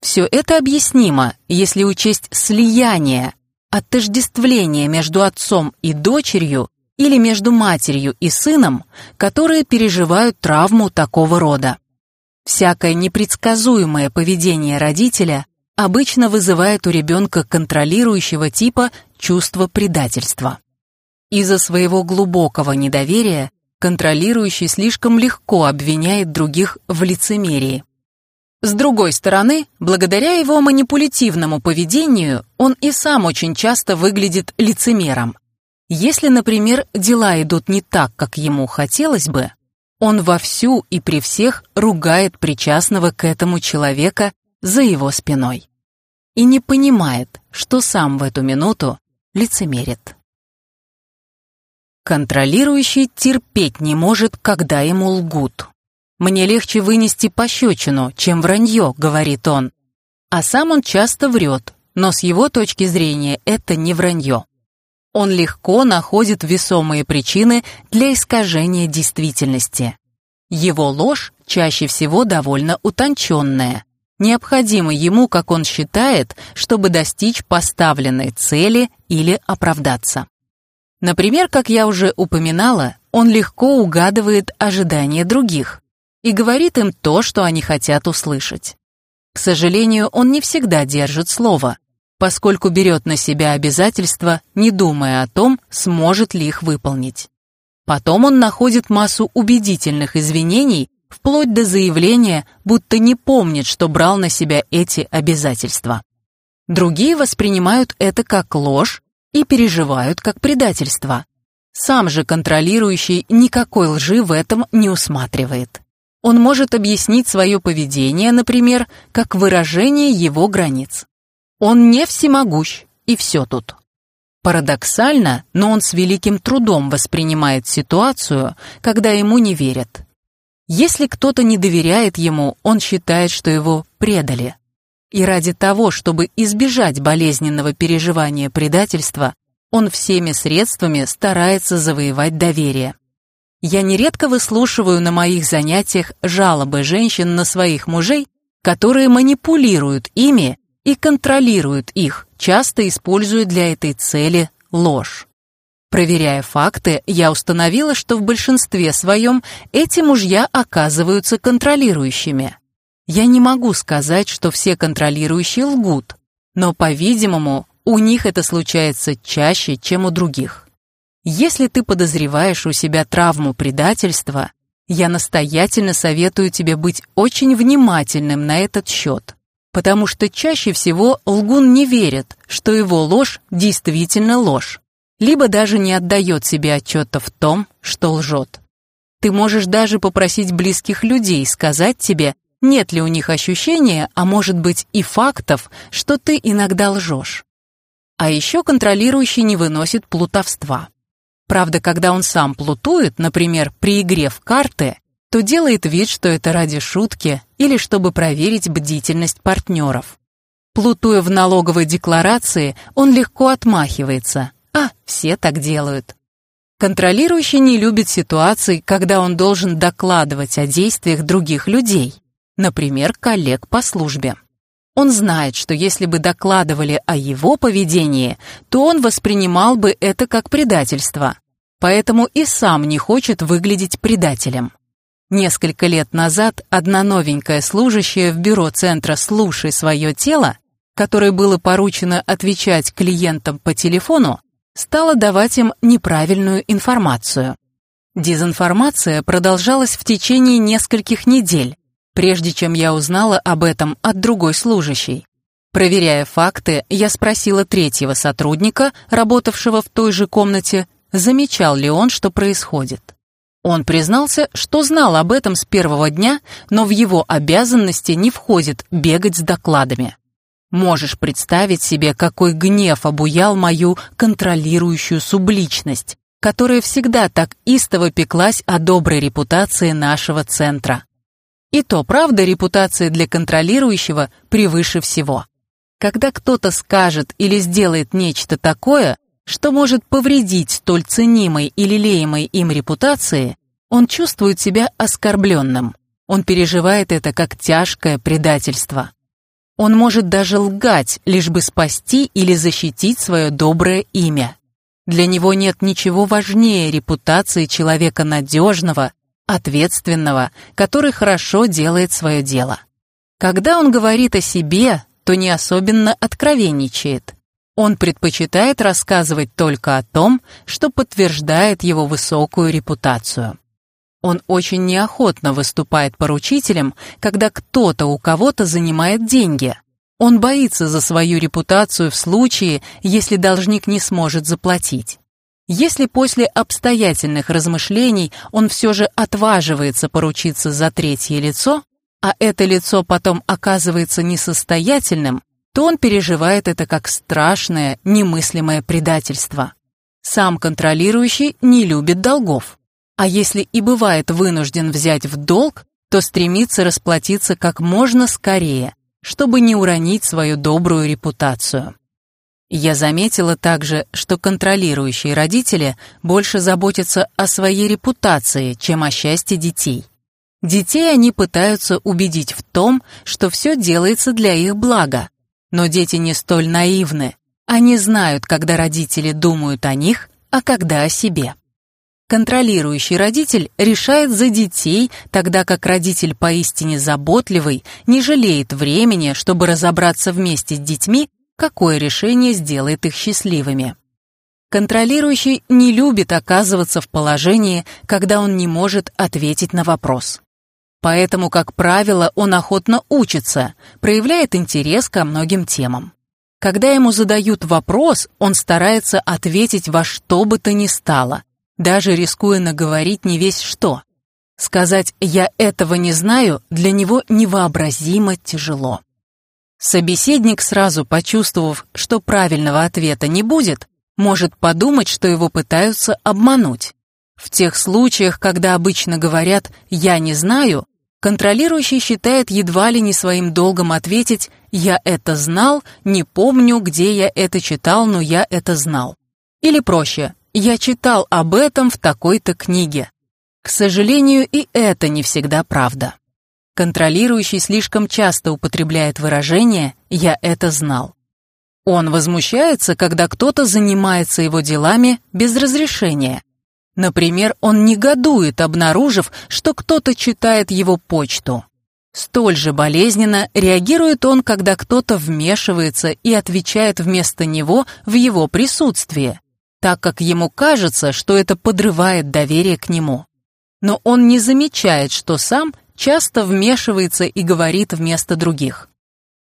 Все это объяснимо, если учесть слияние, отождествление между отцом и дочерью или между матерью и сыном, которые переживают травму такого рода. Всякое непредсказуемое поведение родителя обычно вызывает у ребенка контролирующего типа чувство предательства. Из-за своего глубокого недоверия контролирующий слишком легко обвиняет других в лицемерии. С другой стороны, благодаря его манипулятивному поведению, он и сам очень часто выглядит лицемером. Если, например, дела идут не так, как ему хотелось бы, он вовсю и при всех ругает причастного к этому человека за его спиной. И не понимает, что сам в эту минуту лицемерит. Контролирующий терпеть не может, когда ему лгут. «Мне легче вынести пощечину, чем вранье», — говорит он. А сам он часто врет, но с его точки зрения это не вранье. Он легко находит весомые причины для искажения действительности. Его ложь чаще всего довольно утонченная, необходима ему, как он считает, чтобы достичь поставленной цели или оправдаться. Например, как я уже упоминала, он легко угадывает ожидания других, и говорит им то, что они хотят услышать. К сожалению, он не всегда держит слово, поскольку берет на себя обязательства, не думая о том, сможет ли их выполнить. Потом он находит массу убедительных извинений, вплоть до заявления, будто не помнит, что брал на себя эти обязательства. Другие воспринимают это как ложь и переживают как предательство. Сам же контролирующий никакой лжи в этом не усматривает. Он может объяснить свое поведение, например, как выражение его границ. Он не всемогущ, и все тут. Парадоксально, но он с великим трудом воспринимает ситуацию, когда ему не верят. Если кто-то не доверяет ему, он считает, что его предали. И ради того, чтобы избежать болезненного переживания предательства, он всеми средствами старается завоевать доверие. Я нередко выслушиваю на моих занятиях жалобы женщин на своих мужей, которые манипулируют ими и контролируют их, часто используя для этой цели ложь. Проверяя факты, я установила, что в большинстве своем эти мужья оказываются контролирующими. Я не могу сказать, что все контролирующие лгут, но, по-видимому, у них это случается чаще, чем у других. Если ты подозреваешь у себя травму предательства, я настоятельно советую тебе быть очень внимательным на этот счет, потому что чаще всего лгун не верит, что его ложь действительно ложь, либо даже не отдает себе отчета в том, что лжет. Ты можешь даже попросить близких людей сказать тебе, нет ли у них ощущения, а может быть и фактов, что ты иногда лжешь. А еще контролирующий не выносит плутовства. Правда, когда он сам плутует, например, при игре в карты, то делает вид, что это ради шутки или чтобы проверить бдительность партнеров. Плутуя в налоговой декларации, он легко отмахивается. А, все так делают. Контролирующий не любит ситуаций, когда он должен докладывать о действиях других людей, например, коллег по службе. Он знает, что если бы докладывали о его поведении, то он воспринимал бы это как предательство, поэтому и сам не хочет выглядеть предателем. Несколько лет назад одна новенькая служащая в бюро центра «Слушай свое тело», которой было поручено отвечать клиентам по телефону, стала давать им неправильную информацию. Дезинформация продолжалась в течение нескольких недель, прежде чем я узнала об этом от другой служащей. Проверяя факты, я спросила третьего сотрудника, работавшего в той же комнате, замечал ли он, что происходит. Он признался, что знал об этом с первого дня, но в его обязанности не входит бегать с докладами. Можешь представить себе, какой гнев обуял мою контролирующую субличность, которая всегда так истово пеклась о доброй репутации нашего центра. И то, правда, репутация для контролирующего превыше всего. Когда кто-то скажет или сделает нечто такое, что может повредить столь ценимой и лелеемой им репутации, он чувствует себя оскорбленным. Он переживает это как тяжкое предательство. Он может даже лгать, лишь бы спасти или защитить свое доброе имя. Для него нет ничего важнее репутации человека надежного, ответственного, который хорошо делает свое дело. Когда он говорит о себе, то не особенно откровенничает. Он предпочитает рассказывать только о том, что подтверждает его высокую репутацию. Он очень неохотно выступает поручителем, когда кто-то у кого-то занимает деньги. Он боится за свою репутацию в случае, если должник не сможет заплатить. Если после обстоятельных размышлений он все же отваживается поручиться за третье лицо, а это лицо потом оказывается несостоятельным, то он переживает это как страшное, немыслимое предательство. Сам контролирующий не любит долгов. А если и бывает вынужден взять в долг, то стремится расплатиться как можно скорее, чтобы не уронить свою добрую репутацию. Я заметила также, что контролирующие родители больше заботятся о своей репутации, чем о счастье детей. Детей они пытаются убедить в том, что все делается для их блага. Но дети не столь наивны. Они знают, когда родители думают о них, а когда о себе. Контролирующий родитель решает за детей, тогда как родитель поистине заботливый не жалеет времени, чтобы разобраться вместе с детьми, какое решение сделает их счастливыми. Контролирующий не любит оказываться в положении, когда он не может ответить на вопрос. Поэтому, как правило, он охотно учится, проявляет интерес ко многим темам. Когда ему задают вопрос, он старается ответить во что бы то ни стало, даже рискуя наговорить не весь что. Сказать «я этого не знаю» для него невообразимо тяжело. Собеседник, сразу почувствовав, что правильного ответа не будет, может подумать, что его пытаются обмануть. В тех случаях, когда обычно говорят «я не знаю», контролирующий считает едва ли не своим долгом ответить «я это знал, не помню, где я это читал, но я это знал». Или проще я читал об этом в такой-то книге. К сожалению, и это не всегда правда. Контролирующий слишком часто употребляет выражение «я это знал». Он возмущается, когда кто-то занимается его делами без разрешения. Например, он негодует, обнаружив, что кто-то читает его почту. Столь же болезненно реагирует он, когда кто-то вмешивается и отвечает вместо него в его присутствии так как ему кажется, что это подрывает доверие к нему. Но он не замечает, что сам часто вмешивается и говорит вместо других.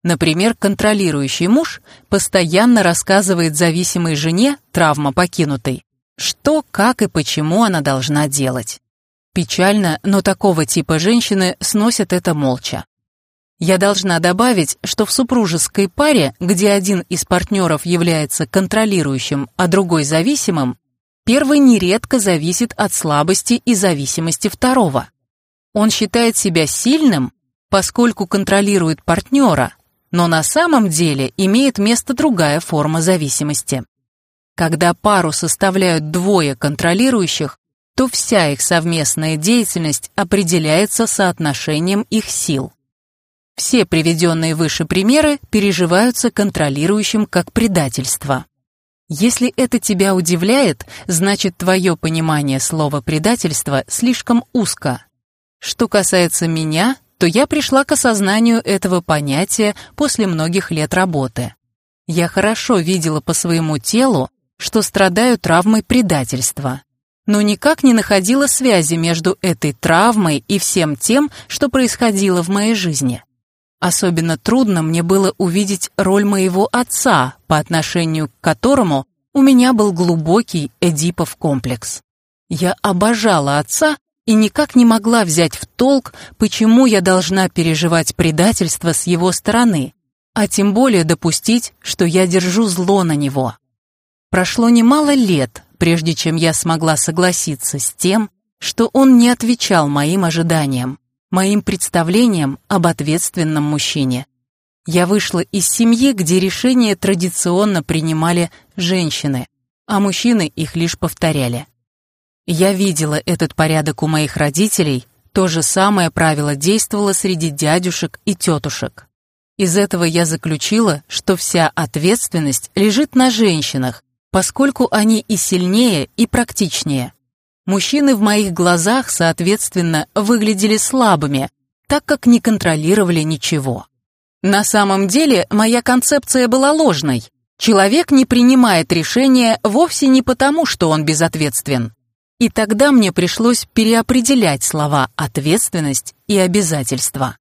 Например, контролирующий муж постоянно рассказывает зависимой жене, травма покинутой, что, как и почему она должна делать. Печально, но такого типа женщины сносят это молча. Я должна добавить, что в супружеской паре, где один из партнеров является контролирующим, а другой зависимым, первый нередко зависит от слабости и зависимости второго. Он считает себя сильным, поскольку контролирует партнера, но на самом деле имеет место другая форма зависимости. Когда пару составляют двое контролирующих, то вся их совместная деятельность определяется соотношением их сил. Все приведенные выше примеры переживаются контролирующим как предательство. Если это тебя удивляет, значит твое понимание слова «предательство» слишком узко. Что касается меня, то я пришла к осознанию этого понятия после многих лет работы. Я хорошо видела по своему телу, что страдаю травмой предательства, но никак не находила связи между этой травмой и всем тем, что происходило в моей жизни. Особенно трудно мне было увидеть роль моего отца, по отношению к которому у меня был глубокий Эдипов комплекс. Я обожала отца, и никак не могла взять в толк, почему я должна переживать предательство с его стороны, а тем более допустить, что я держу зло на него. Прошло немало лет, прежде чем я смогла согласиться с тем, что он не отвечал моим ожиданиям, моим представлениям об ответственном мужчине. Я вышла из семьи, где решения традиционно принимали женщины, а мужчины их лишь повторяли. Я видела этот порядок у моих родителей, то же самое правило действовало среди дядюшек и тетушек. Из этого я заключила, что вся ответственность лежит на женщинах, поскольку они и сильнее, и практичнее. Мужчины в моих глазах, соответственно, выглядели слабыми, так как не контролировали ничего. На самом деле, моя концепция была ложной. Человек не принимает решения вовсе не потому, что он безответствен. И тогда мне пришлось переопределять слова «ответственность» и «обязательство».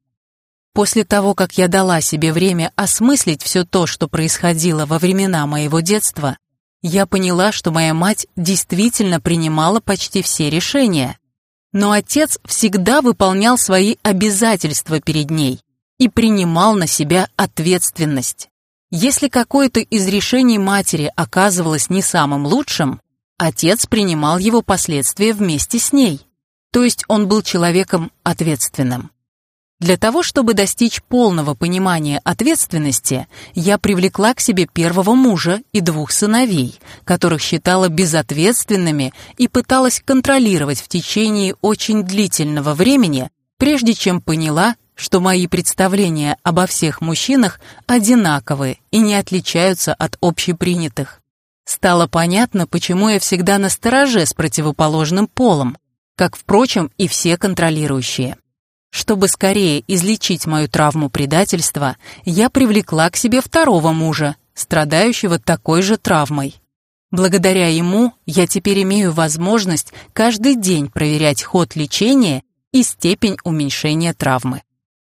После того, как я дала себе время осмыслить все то, что происходило во времена моего детства, я поняла, что моя мать действительно принимала почти все решения. Но отец всегда выполнял свои обязательства перед ней и принимал на себя ответственность. Если какое-то из решений матери оказывалось не самым лучшим, отец принимал его последствия вместе с ней. То есть он был человеком ответственным. Для того, чтобы достичь полного понимания ответственности, я привлекла к себе первого мужа и двух сыновей, которых считала безответственными и пыталась контролировать в течение очень длительного времени, прежде чем поняла, что мои представления обо всех мужчинах одинаковы и не отличаются от общепринятых. Стало понятно, почему я всегда на стороже с противоположным полом, как, впрочем, и все контролирующие. Чтобы скорее излечить мою травму предательства, я привлекла к себе второго мужа, страдающего такой же травмой. Благодаря ему я теперь имею возможность каждый день проверять ход лечения и степень уменьшения травмы.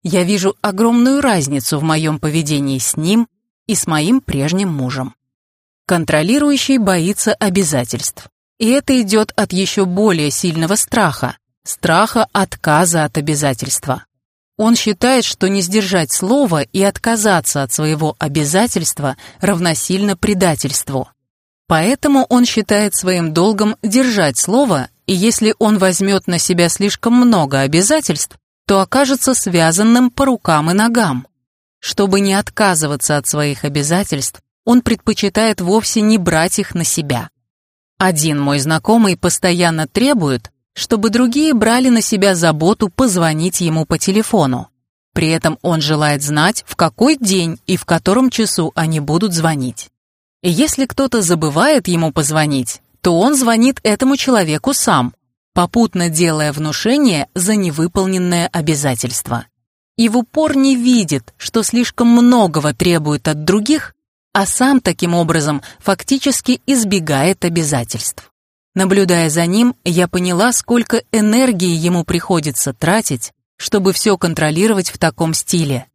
Я вижу огромную разницу в моем поведении с ним и с моим прежним мужем. Контролирующий боится обязательств. И это идет от еще более сильного страха, страха отказа от обязательства. Он считает, что не сдержать слово и отказаться от своего обязательства равносильно предательству. Поэтому он считает своим долгом держать слово, и если он возьмет на себя слишком много обязательств, то окажется связанным по рукам и ногам. Чтобы не отказываться от своих обязательств, он предпочитает вовсе не брать их на себя. Один мой знакомый постоянно требует, чтобы другие брали на себя заботу позвонить ему по телефону. При этом он желает знать, в какой день и в котором часу они будут звонить. И если кто-то забывает ему позвонить, то он звонит этому человеку сам, попутно делая внушение за невыполненное обязательство. И в упор не видит, что слишком многого требует от других, а сам таким образом фактически избегает обязательств. Наблюдая за ним, я поняла, сколько энергии ему приходится тратить, чтобы все контролировать в таком стиле.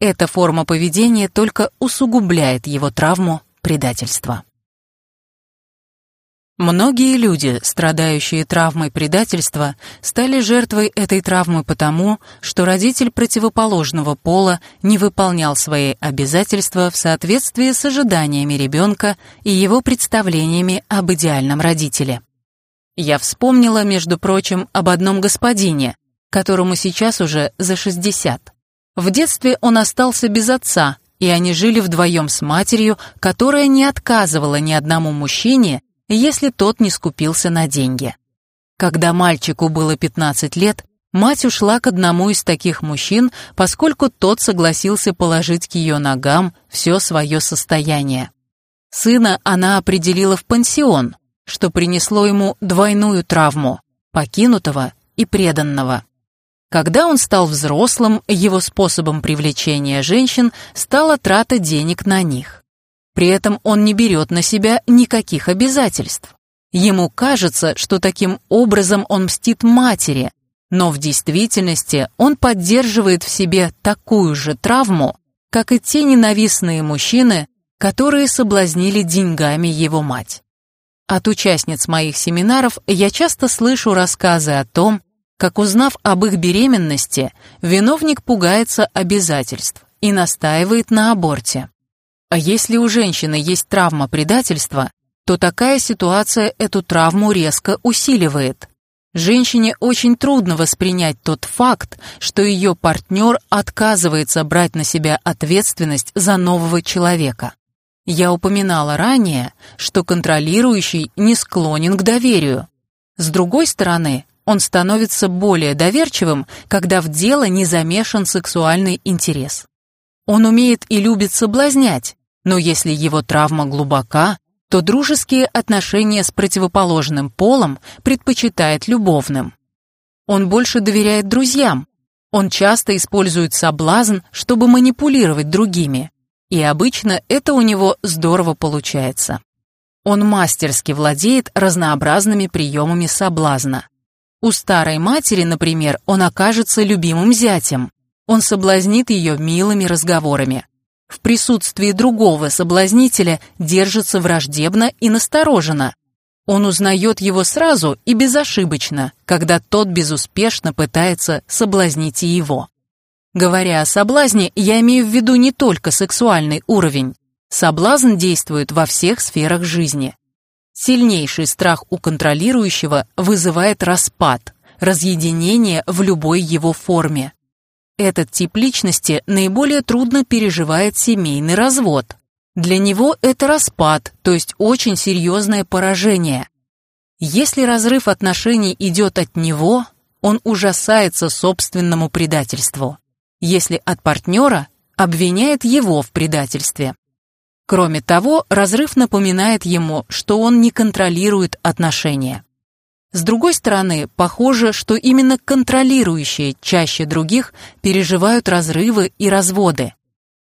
Эта форма поведения только усугубляет его травму предательства. Многие люди, страдающие травмой предательства, стали жертвой этой травмы потому, что родитель противоположного пола не выполнял свои обязательства в соответствии с ожиданиями ребенка и его представлениями об идеальном родителе. Я вспомнила, между прочим, об одном господине, которому сейчас уже за 60. В детстве он остался без отца, и они жили вдвоем с матерью, которая не отказывала ни одному мужчине, если тот не скупился на деньги. Когда мальчику было 15 лет, мать ушла к одному из таких мужчин, поскольку тот согласился положить к ее ногам все свое состояние. Сына она определила в пансион, что принесло ему двойную травму – покинутого и преданного. Когда он стал взрослым, его способом привлечения женщин стала трата денег на них. При этом он не берет на себя никаких обязательств. Ему кажется, что таким образом он мстит матери, но в действительности он поддерживает в себе такую же травму, как и те ненавистные мужчины, которые соблазнили деньгами его мать. От участниц моих семинаров я часто слышу рассказы о том, Как узнав об их беременности, виновник пугается обязательств и настаивает на аборте. А если у женщины есть травма предательства, то такая ситуация эту травму резко усиливает. Женщине очень трудно воспринять тот факт, что ее партнер отказывается брать на себя ответственность за нового человека. Я упоминала ранее, что контролирующий не склонен к доверию. С другой стороны, он становится более доверчивым, когда в дело не замешан сексуальный интерес. Он умеет и любит соблазнять, но если его травма глубока, то дружеские отношения с противоположным полом предпочитает любовным. Он больше доверяет друзьям. Он часто использует соблазн, чтобы манипулировать другими. И обычно это у него здорово получается. Он мастерски владеет разнообразными приемами соблазна. У старой матери, например, он окажется любимым зятем. Он соблазнит ее милыми разговорами в присутствии другого соблазнителя держится враждебно и настороженно. Он узнает его сразу и безошибочно, когда тот безуспешно пытается соблазнить и его. Говоря о соблазне, я имею в виду не только сексуальный уровень. Соблазн действует во всех сферах жизни. Сильнейший страх у контролирующего вызывает распад, разъединение в любой его форме. Этот тип личности наиболее трудно переживает семейный развод. Для него это распад, то есть очень серьезное поражение. Если разрыв отношений идет от него, он ужасается собственному предательству. Если от партнера, обвиняет его в предательстве. Кроме того, разрыв напоминает ему, что он не контролирует отношения. С другой стороны, похоже, что именно контролирующие чаще других переживают разрывы и разводы.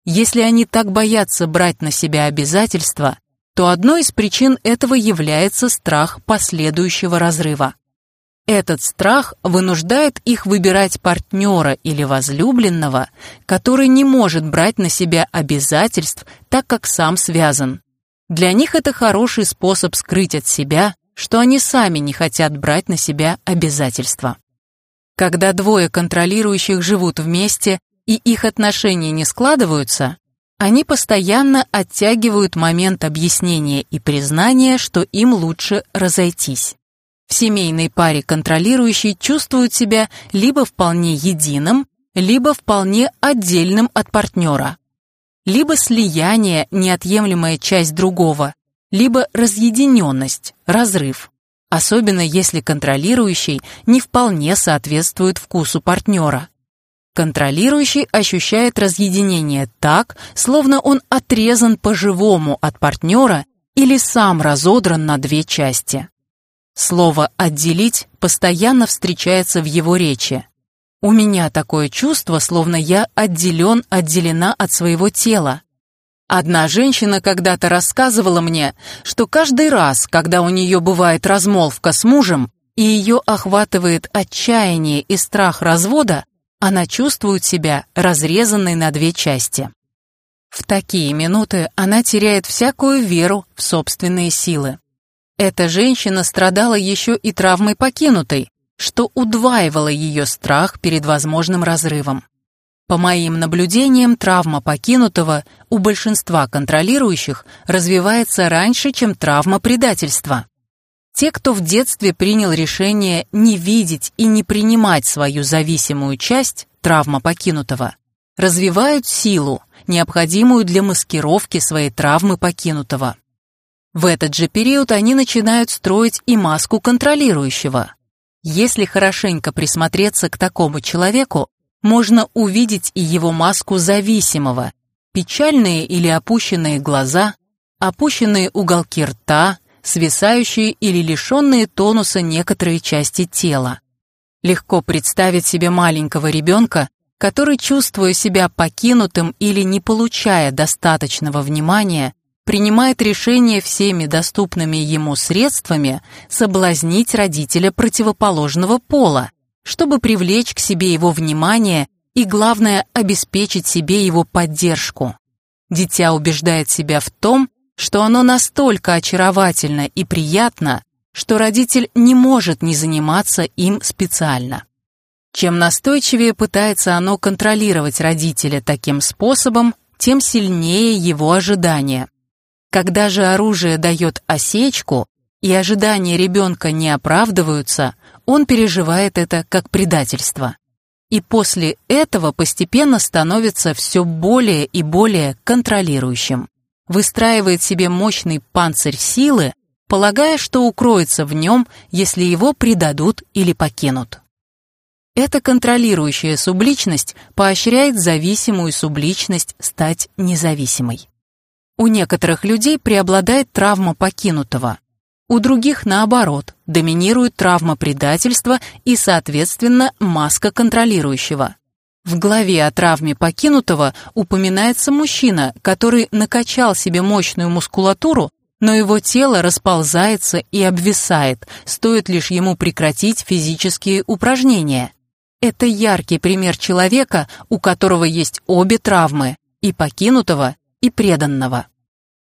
Если они так боятся брать на себя обязательства, то одной из причин этого является страх последующего разрыва. Этот страх вынуждает их выбирать партнера или возлюбленного, который не может брать на себя обязательств, так как сам связан. Для них это хороший способ скрыть от себя что они сами не хотят брать на себя обязательства. Когда двое контролирующих живут вместе и их отношения не складываются, они постоянно оттягивают момент объяснения и признания, что им лучше разойтись. В семейной паре контролирующий чувствует себя либо вполне единым, либо вполне отдельным от партнера. Либо слияние – неотъемлемая часть другого, либо разъединенность, разрыв, особенно если контролирующий не вполне соответствует вкусу партнера. Контролирующий ощущает разъединение так, словно он отрезан по-живому от партнера или сам разодран на две части. Слово «отделить» постоянно встречается в его речи. У меня такое чувство, словно я отделен, отделена от своего тела. Одна женщина когда-то рассказывала мне, что каждый раз, когда у нее бывает размолвка с мужем, и ее охватывает отчаяние и страх развода, она чувствует себя разрезанной на две части. В такие минуты она теряет всякую веру в собственные силы. Эта женщина страдала еще и травмой покинутой, что удваивало ее страх перед возможным разрывом. По моим наблюдениям, травма покинутого у большинства контролирующих развивается раньше, чем травма предательства. Те, кто в детстве принял решение не видеть и не принимать свою зависимую часть, травма покинутого, развивают силу, необходимую для маскировки своей травмы покинутого. В этот же период они начинают строить и маску контролирующего. Если хорошенько присмотреться к такому человеку, можно увидеть и его маску зависимого, печальные или опущенные глаза, опущенные уголки рта, свисающие или лишенные тонуса некоторые части тела. Легко представить себе маленького ребенка, который, чувствуя себя покинутым или не получая достаточного внимания, принимает решение всеми доступными ему средствами соблазнить родителя противоположного пола, чтобы привлечь к себе его внимание и, главное, обеспечить себе его поддержку. Дитя убеждает себя в том, что оно настолько очаровательно и приятно, что родитель не может не заниматься им специально. Чем настойчивее пытается оно контролировать родителя таким способом, тем сильнее его ожидания. Когда же оружие дает осечку, и ожидания ребенка не оправдываются, он переживает это как предательство. И после этого постепенно становится все более и более контролирующим. Выстраивает себе мощный панцирь силы, полагая, что укроется в нем, если его предадут или покинут. Эта контролирующая субличность поощряет зависимую субличность стать независимой. У некоторых людей преобладает травма покинутого, у других, наоборот, доминирует травма предательства и, соответственно, маска контролирующего. В главе о травме покинутого упоминается мужчина, который накачал себе мощную мускулатуру, но его тело расползается и обвисает, стоит лишь ему прекратить физические упражнения. Это яркий пример человека, у которого есть обе травмы – и покинутого, и преданного.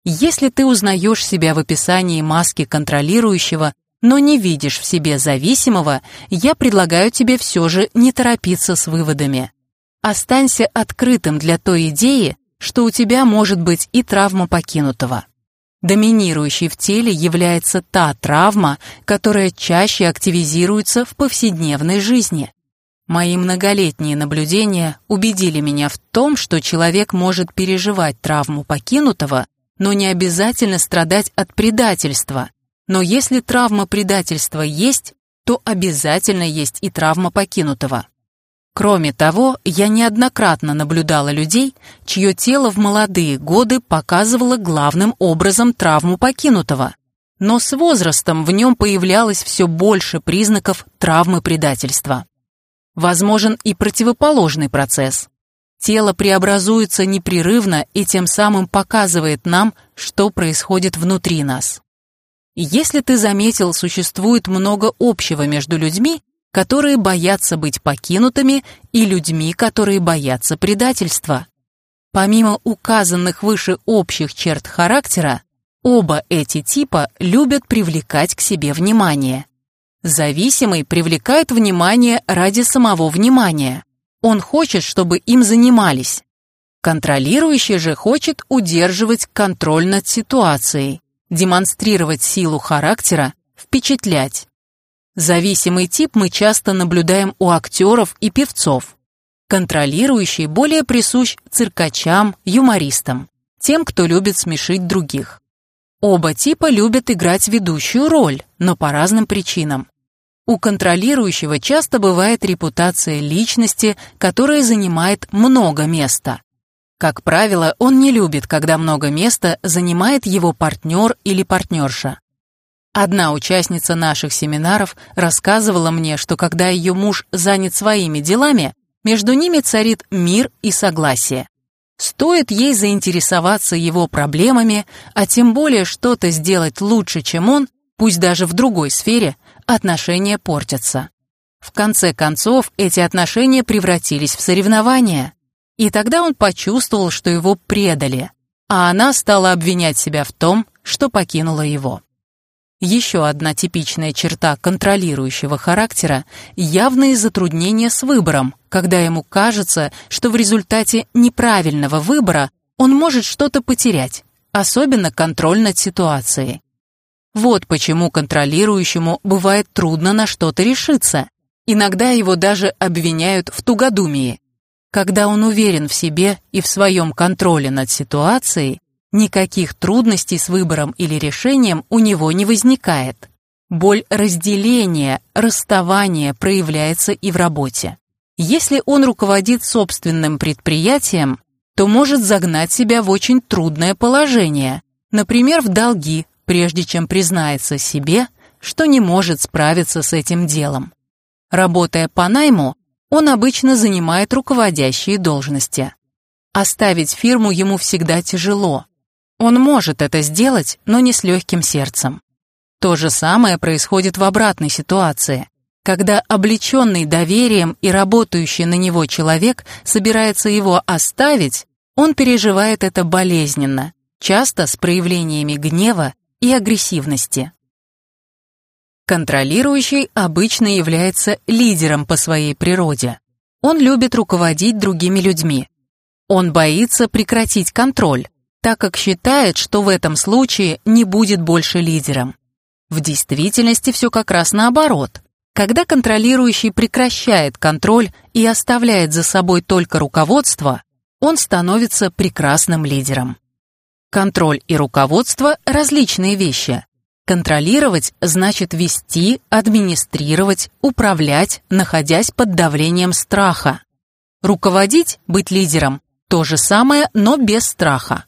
Если ты узнаешь себя в описании маски контролирующего, но не видишь в себе зависимого, я предлагаю тебе все же не торопиться с выводами. Останься открытым для той идеи, что у тебя может быть и травма покинутого. Доминирующей в теле является та травма, которая чаще активизируется в повседневной жизни. Мои многолетние наблюдения убедили меня в том, что человек может переживать травму покинутого, но не обязательно страдать от предательства. Но если травма предательства есть, то обязательно есть и травма покинутого. Кроме того, я неоднократно наблюдала людей, чье тело в молодые годы показывало главным образом травму покинутого. Но с возрастом в нем появлялось все больше признаков травмы предательства возможен и противоположный процесс. Тело преобразуется непрерывно и тем самым показывает нам, что происходит внутри нас. Если ты заметил, существует много общего между людьми, которые боятся быть покинутыми, и людьми, которые боятся предательства. Помимо указанных выше общих черт характера, оба эти типа любят привлекать к себе внимание. Зависимый привлекает внимание ради самого внимания. Он хочет, чтобы им занимались. Контролирующий же хочет удерживать контроль над ситуацией, демонстрировать силу характера, впечатлять. Зависимый тип мы часто наблюдаем у актеров и певцов. Контролирующий более присущ циркачам, юмористам, тем, кто любит смешить других. Оба типа любят играть ведущую роль, но по разным причинам. У контролирующего часто бывает репутация личности, которая занимает много места. Как правило, он не любит, когда много места занимает его партнер или партнерша. Одна участница наших семинаров рассказывала мне, что когда ее муж занят своими делами, между ними царит мир и согласие. Стоит ей заинтересоваться его проблемами, а тем более что-то сделать лучше, чем он, пусть даже в другой сфере, отношения портятся. В конце концов, эти отношения превратились в соревнования. И тогда он почувствовал, что его предали, а она стала обвинять себя в том, что покинула его. Еще одна типичная черта контролирующего характера – явные затруднения с выбором, когда ему кажется, что в результате неправильного выбора он может что-то потерять, особенно контроль над ситуацией. Вот почему контролирующему бывает трудно на что-то решиться. Иногда его даже обвиняют в тугодумии. Когда он уверен в себе и в своем контроле над ситуацией, никаких трудностей с выбором или решением у него не возникает. Боль разделения, расставания проявляется и в работе. Если он руководит собственным предприятием, то может загнать себя в очень трудное положение, например, в долги, прежде чем признается себе, что не может справиться с этим делом. Работая по найму, он обычно занимает руководящие должности. Оставить фирму ему всегда тяжело. Он может это сделать, но не с легким сердцем. То же самое происходит в обратной ситуации. Когда облеченный доверием и работающий на него человек собирается его оставить, он переживает это болезненно, часто с проявлениями гнева и агрессивности. Контролирующий обычно является лидером по своей природе. Он любит руководить другими людьми. Он боится прекратить контроль, так как считает, что в этом случае не будет больше лидером. В действительности все как раз наоборот. Когда контролирующий прекращает контроль и оставляет за собой только руководство, он становится прекрасным лидером. Контроль и руководство – различные вещи. Контролировать значит вести, администрировать, управлять, находясь под давлением страха. Руководить, быть лидером – то же самое, но без страха.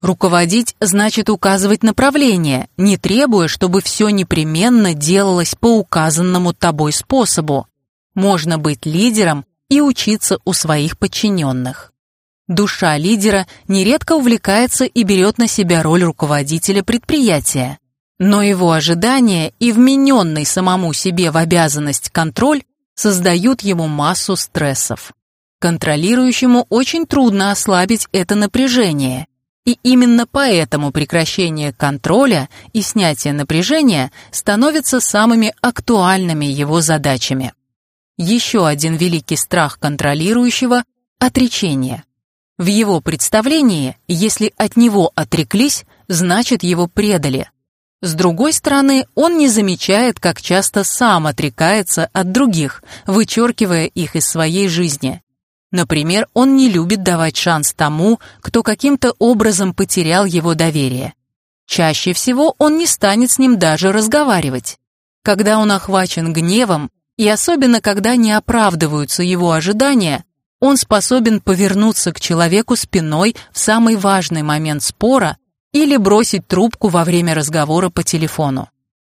Руководить значит указывать направление, не требуя, чтобы все непременно делалось по указанному тобой способу. Можно быть лидером и учиться у своих подчиненных. Душа лидера нередко увлекается и берет на себя роль руководителя предприятия. Но его ожидания и вмененный самому себе в обязанность контроль создают ему массу стрессов. Контролирующему очень трудно ослабить это напряжение, и именно поэтому прекращение контроля и снятие напряжения становятся самыми актуальными его задачами. Еще один великий страх контролирующего – отречение. В его представлении, если от него отреклись, значит его предали. С другой стороны, он не замечает, как часто сам отрекается от других, вычеркивая их из своей жизни. Например, он не любит давать шанс тому, кто каким-то образом потерял его доверие. Чаще всего он не станет с ним даже разговаривать. Когда он охвачен гневом, и особенно когда не оправдываются его ожидания, он способен повернуться к человеку спиной в самый важный момент спора или бросить трубку во время разговора по телефону.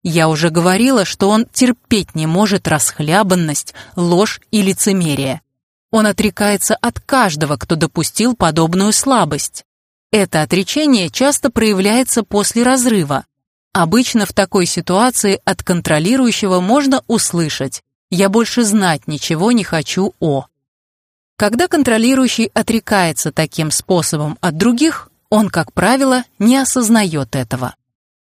Я уже говорила, что он терпеть не может расхлябанность, ложь и лицемерие. Он отрекается от каждого, кто допустил подобную слабость. Это отречение часто проявляется после разрыва. Обычно в такой ситуации от контролирующего можно услышать «я больше знать ничего не хочу о». Когда контролирующий отрекается таким способом от других, он, как правило, не осознает этого.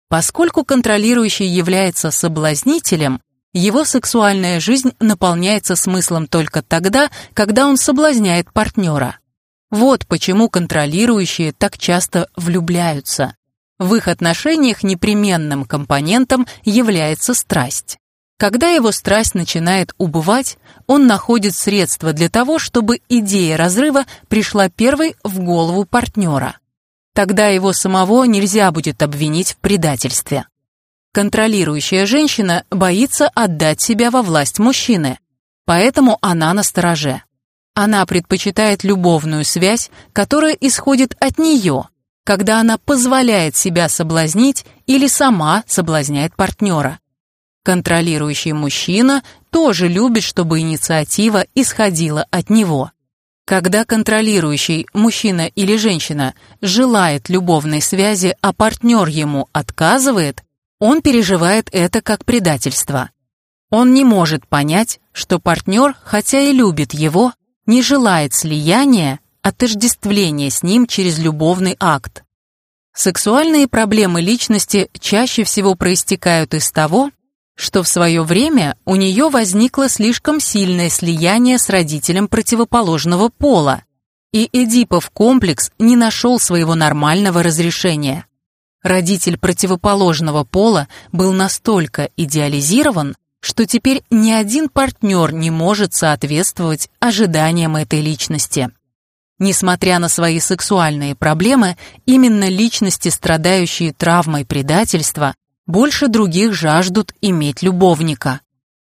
Поскольку контролирующий является соблазнителем, его сексуальная жизнь наполняется смыслом только тогда, когда он соблазняет партнера. Вот почему контролирующие так часто влюбляются. В их отношениях непременным компонентом является страсть. Когда его страсть начинает убывать, он находит средства для того, чтобы идея разрыва пришла первой в голову партнера. Тогда его самого нельзя будет обвинить в предательстве. Контролирующая женщина боится отдать себя во власть мужчины, поэтому она на стороже. Она предпочитает любовную связь, которая исходит от нее, когда она позволяет себя соблазнить или сама соблазняет партнера. Контролирующий мужчина тоже любит, чтобы инициатива исходила от него. Когда контролирующий, мужчина или женщина, желает любовной связи, а партнер ему отказывает, он переживает это как предательство. Он не может понять, что партнер, хотя и любит его, не желает слияния, отождествления с ним через любовный акт. Сексуальные проблемы личности чаще всего проистекают из того, что в свое время у нее возникло слишком сильное слияние с родителем противоположного пола, и Эдипов комплекс не нашел своего нормального разрешения. Родитель противоположного пола был настолько идеализирован, что теперь ни один партнер не может соответствовать ожиданиям этой личности. Несмотря на свои сексуальные проблемы, именно личности, страдающие травмой предательства, больше других жаждут иметь любовника.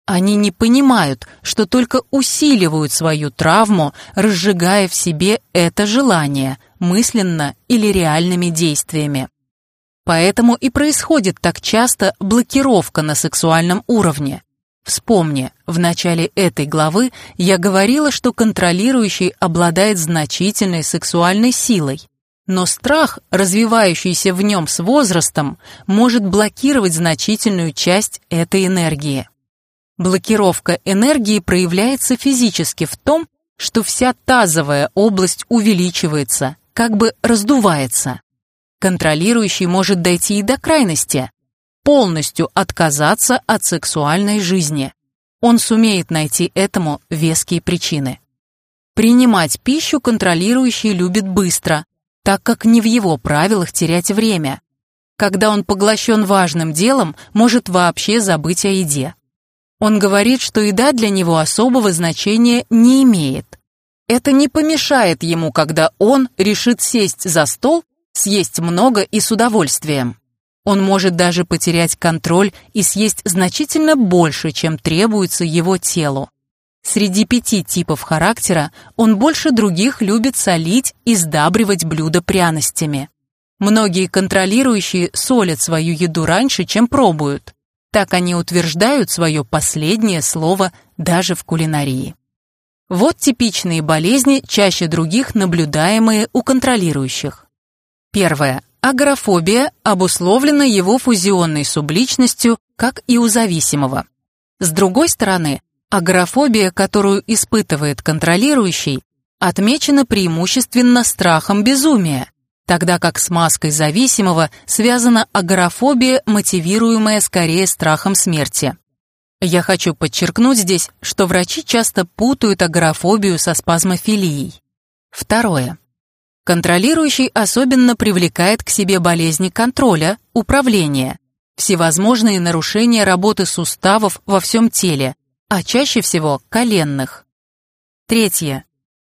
Они не понимают, что только усиливают свою травму, разжигая в себе это желание, мысленно или реальными действиями. Поэтому и происходит так часто блокировка на сексуальном уровне. Вспомни, в начале этой главы я говорила, что контролирующий обладает значительной сексуальной силой. Но страх, развивающийся в нем с возрастом, может блокировать значительную часть этой энергии. Блокировка энергии проявляется физически в том, что вся тазовая область увеличивается, как бы раздувается. Контролирующий может дойти и до крайности. полностью отказаться от сексуальной жизни. Он сумеет найти этому веские причины. Принимать пищу контролирующий любит быстро, так как не в его правилах терять время. Когда он поглощен важным делом, может вообще забыть о еде. Он говорит, что еда для него особого значения не имеет. Это не помешает ему, когда он решит сесть за стол, съесть много и с удовольствием. Он может даже потерять контроль и съесть значительно больше, чем требуется его телу. Среди пяти типов характера он больше других любит солить и сдабривать блюда пряностями. Многие контролирующие солят свою еду раньше, чем пробуют. Так они утверждают свое последнее слово даже в кулинарии. Вот типичные болезни, чаще других наблюдаемые у контролирующих. Первое. Агорафобия обусловлена его фузионной субличностью, как и у зависимого. С другой стороны, агорафобия, которую испытывает контролирующий, отмечена преимущественно страхом безумия, тогда как с маской зависимого связана агорафобия, мотивируемая скорее страхом смерти. Я хочу подчеркнуть здесь, что врачи часто путают агорафобию со спазмофилией. Второе. Контролирующий особенно привлекает к себе болезни контроля, управления, всевозможные нарушения работы суставов во всем теле, а чаще всего коленных. Третье.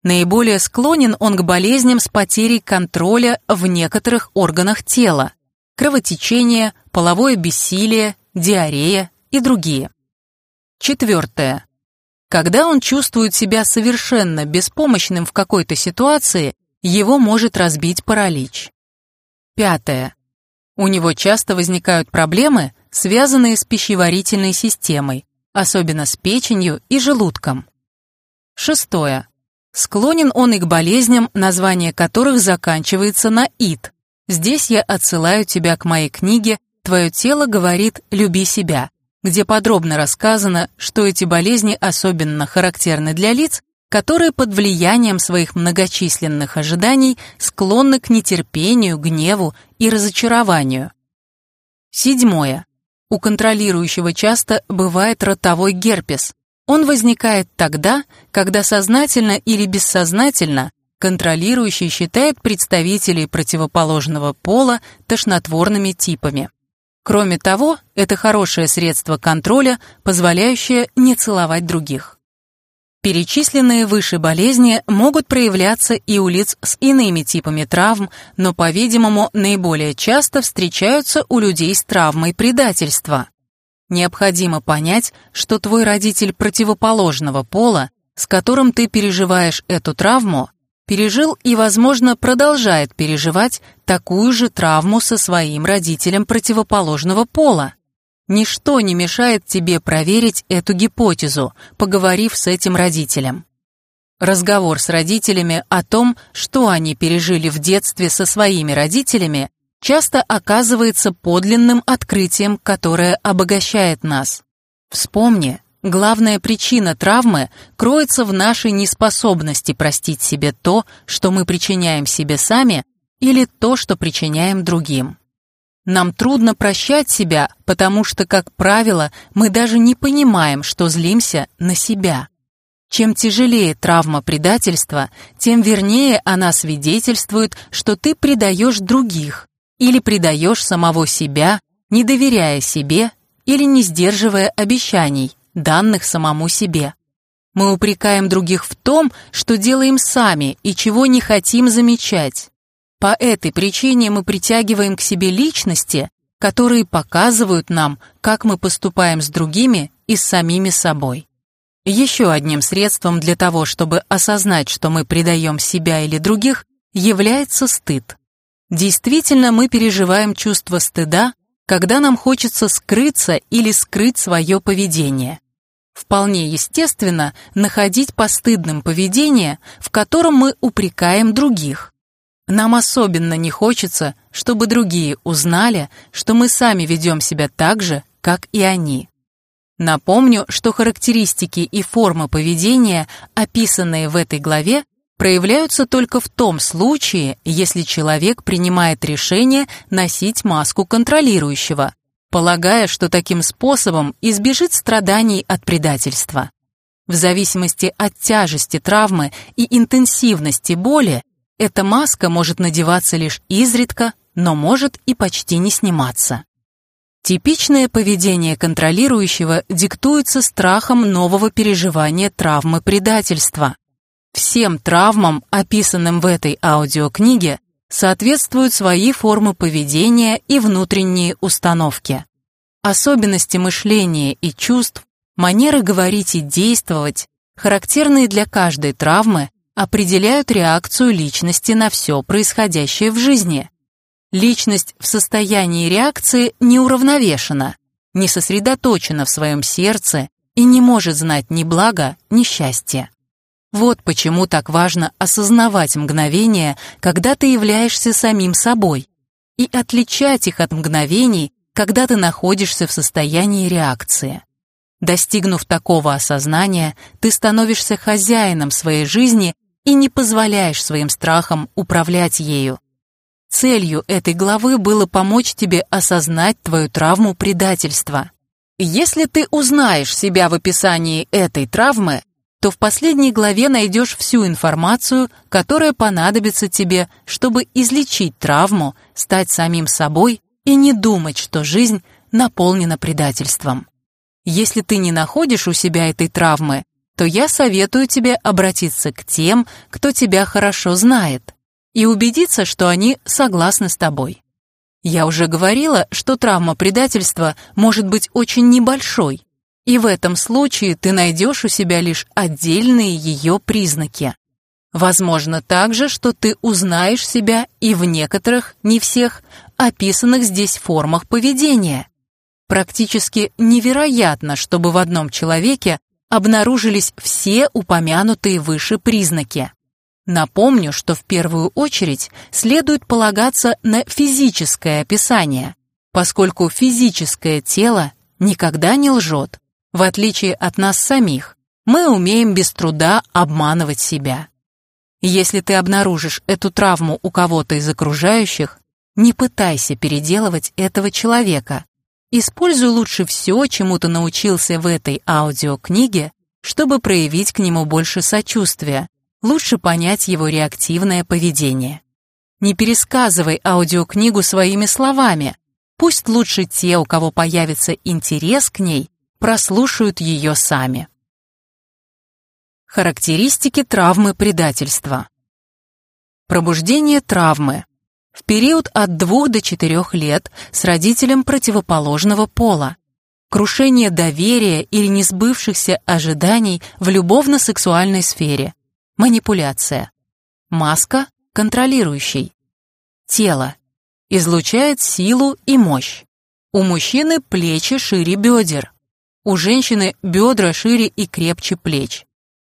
Наиболее склонен он к болезням с потерей контроля в некоторых органах тела, кровотечение, половое бессилие, диарея и другие. Четвертое. Когда он чувствует себя совершенно беспомощным в какой-то ситуации, его может разбить паралич. Пятое. У него часто возникают проблемы, связанные с пищеварительной системой, особенно с печенью и желудком. Шестое. Склонен он и к болезням, название которых заканчивается на «ит». Здесь я отсылаю тебя к моей книге «Твое тело говорит «люби себя», где подробно рассказано, что эти болезни особенно характерны для лиц, которые под влиянием своих многочисленных ожиданий склонны к нетерпению, гневу и разочарованию. Седьмое. У контролирующего часто бывает ротовой герпес. Он возникает тогда, когда сознательно или бессознательно контролирующий считает представителей противоположного пола тошнотворными типами. Кроме того, это хорошее средство контроля, позволяющее не целовать других. Перечисленные выше болезни могут проявляться и у лиц с иными типами травм, но, по-видимому, наиболее часто встречаются у людей с травмой предательства. Необходимо понять, что твой родитель противоположного пола, с которым ты переживаешь эту травму, пережил и, возможно, продолжает переживать такую же травму со своим родителем противоположного пола. Ничто не мешает тебе проверить эту гипотезу, поговорив с этим родителем. Разговор с родителями о том, что они пережили в детстве со своими родителями, часто оказывается подлинным открытием, которое обогащает нас. Вспомни, главная причина травмы кроется в нашей неспособности простить себе то, что мы причиняем себе сами, или то, что причиняем другим. Нам трудно прощать себя, потому что, как правило, мы даже не понимаем, что злимся на себя. Чем тяжелее травма предательства, тем вернее она свидетельствует, что ты предаешь других или предаешь самого себя, не доверяя себе или не сдерживая обещаний, данных самому себе. Мы упрекаем других в том, что делаем сами и чего не хотим замечать. По этой причине мы притягиваем к себе личности, которые показывают нам, как мы поступаем с другими и с самими собой. Еще одним средством для того, чтобы осознать, что мы предаем себя или других, является стыд. Действительно, мы переживаем чувство стыда, когда нам хочется скрыться или скрыть свое поведение. Вполне естественно находить постыдным поведение, в котором мы упрекаем других, нам особенно не хочется, чтобы другие узнали, что мы сами ведем себя так же, как и они. Напомню, что характеристики и формы поведения, описанные в этой главе, проявляются только в том случае, если человек принимает решение носить маску контролирующего, полагая, что таким способом избежит страданий от предательства. В зависимости от тяжести травмы и интенсивности боли, эта маска может надеваться лишь изредка, но может и почти не сниматься. Типичное поведение контролирующего диктуется страхом нового переживания травмы предательства. Всем травмам, описанным в этой аудиокниге, соответствуют свои формы поведения и внутренние установки. Особенности мышления и чувств, манеры говорить и действовать, характерные для каждой травмы, определяют реакцию личности на все происходящее в жизни. Личность в состоянии реакции неуравновешена, не сосредоточена в своем сердце и не может знать ни блага, ни счастья. Вот почему так важно осознавать мгновения, когда ты являешься самим собой, и отличать их от мгновений, когда ты находишься в состоянии реакции. Достигнув такого осознания, ты становишься хозяином своей жизни и не позволяешь своим страхам управлять ею. Целью этой главы было помочь тебе осознать твою травму предательства. Если ты узнаешь себя в описании этой травмы, то в последней главе найдешь всю информацию, которая понадобится тебе, чтобы излечить травму, стать самим собой и не думать, что жизнь наполнена предательством. Если ты не находишь у себя этой травмы, то я советую тебе обратиться к тем, кто тебя хорошо знает, и убедиться, что они согласны с тобой. Я уже говорила, что травма предательства может быть очень небольшой, и в этом случае ты найдешь у себя лишь отдельные ее признаки. Возможно также, что ты узнаешь себя и в некоторых, не всех, описанных здесь формах поведения. Практически невероятно, чтобы в одном человеке обнаружились все упомянутые выше признаки. Напомню, что в первую очередь следует полагаться на физическое описание, поскольку физическое тело никогда не лжет, в отличие от нас самих, мы умеем без труда обманывать себя. Если ты обнаружишь эту травму у кого-то из окружающих, не пытайся переделывать этого человека. Используй лучше все, чему ты научился в этой аудиокниге, чтобы проявить к нему больше сочувствия, лучше понять его реактивное поведение. Не пересказывай аудиокнигу своими словами. Пусть лучше те, у кого появится интерес к ней, прослушают ее сами. Характеристики травмы предательства. Пробуждение травмы. В период от 2 до 4 лет с родителем противоположного пола. Крушение доверия или несбывшихся ожиданий в любовно-сексуальной сфере. Манипуляция. Маска – контролирующий. Тело. Излучает силу и мощь. У мужчины плечи шире бедер. У женщины бедра шире и крепче плеч.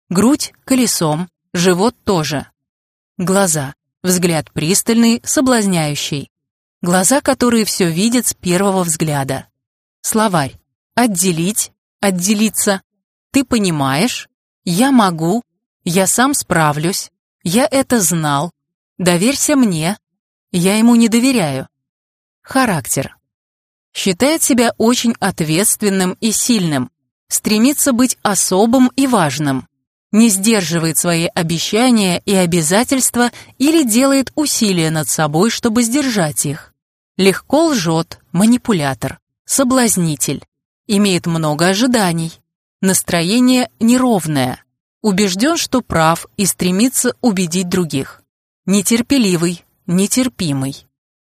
Грудь колесом, живот тоже. Глаза. Взгляд пристальный, соблазняющий. Глаза, которые все видят с первого взгляда. Словарь. Отделить, отделиться. Ты понимаешь? Я могу. Я сам справлюсь. Я это знал. Доверься мне. Я ему не доверяю. Характер. Считает себя очень ответственным и сильным, стремится быть особым и важным, не сдерживает свои обещания и обязательства или делает усилия над собой, чтобы сдержать их. Легко лжет, манипулятор, соблазнитель, имеет много ожиданий, настроение неровное, убежден, что прав и стремится убедить других, нетерпеливый, нетерпимый,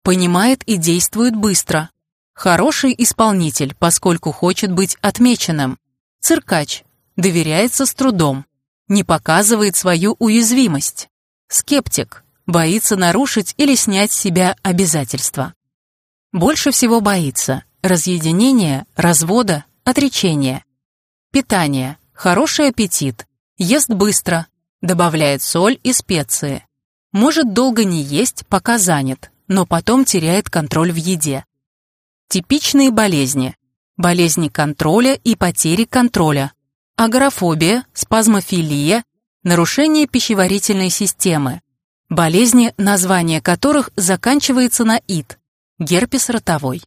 понимает и действует быстро, Хороший исполнитель, поскольку хочет быть отмеченным. Циркач. Доверяется с трудом. Не показывает свою уязвимость. Скептик. Боится нарушить или снять с себя обязательства. Больше всего боится разъединения, развода, отречения. Питание. Хороший аппетит. Ест быстро. Добавляет соль и специи. Может долго не есть, пока занят, но потом теряет контроль в еде. Типичные болезни. Болезни контроля и потери контроля. Агорафобия, спазмофилия, нарушение пищеварительной системы. Болезни, название которых заканчивается на ид. Герпес ротовой.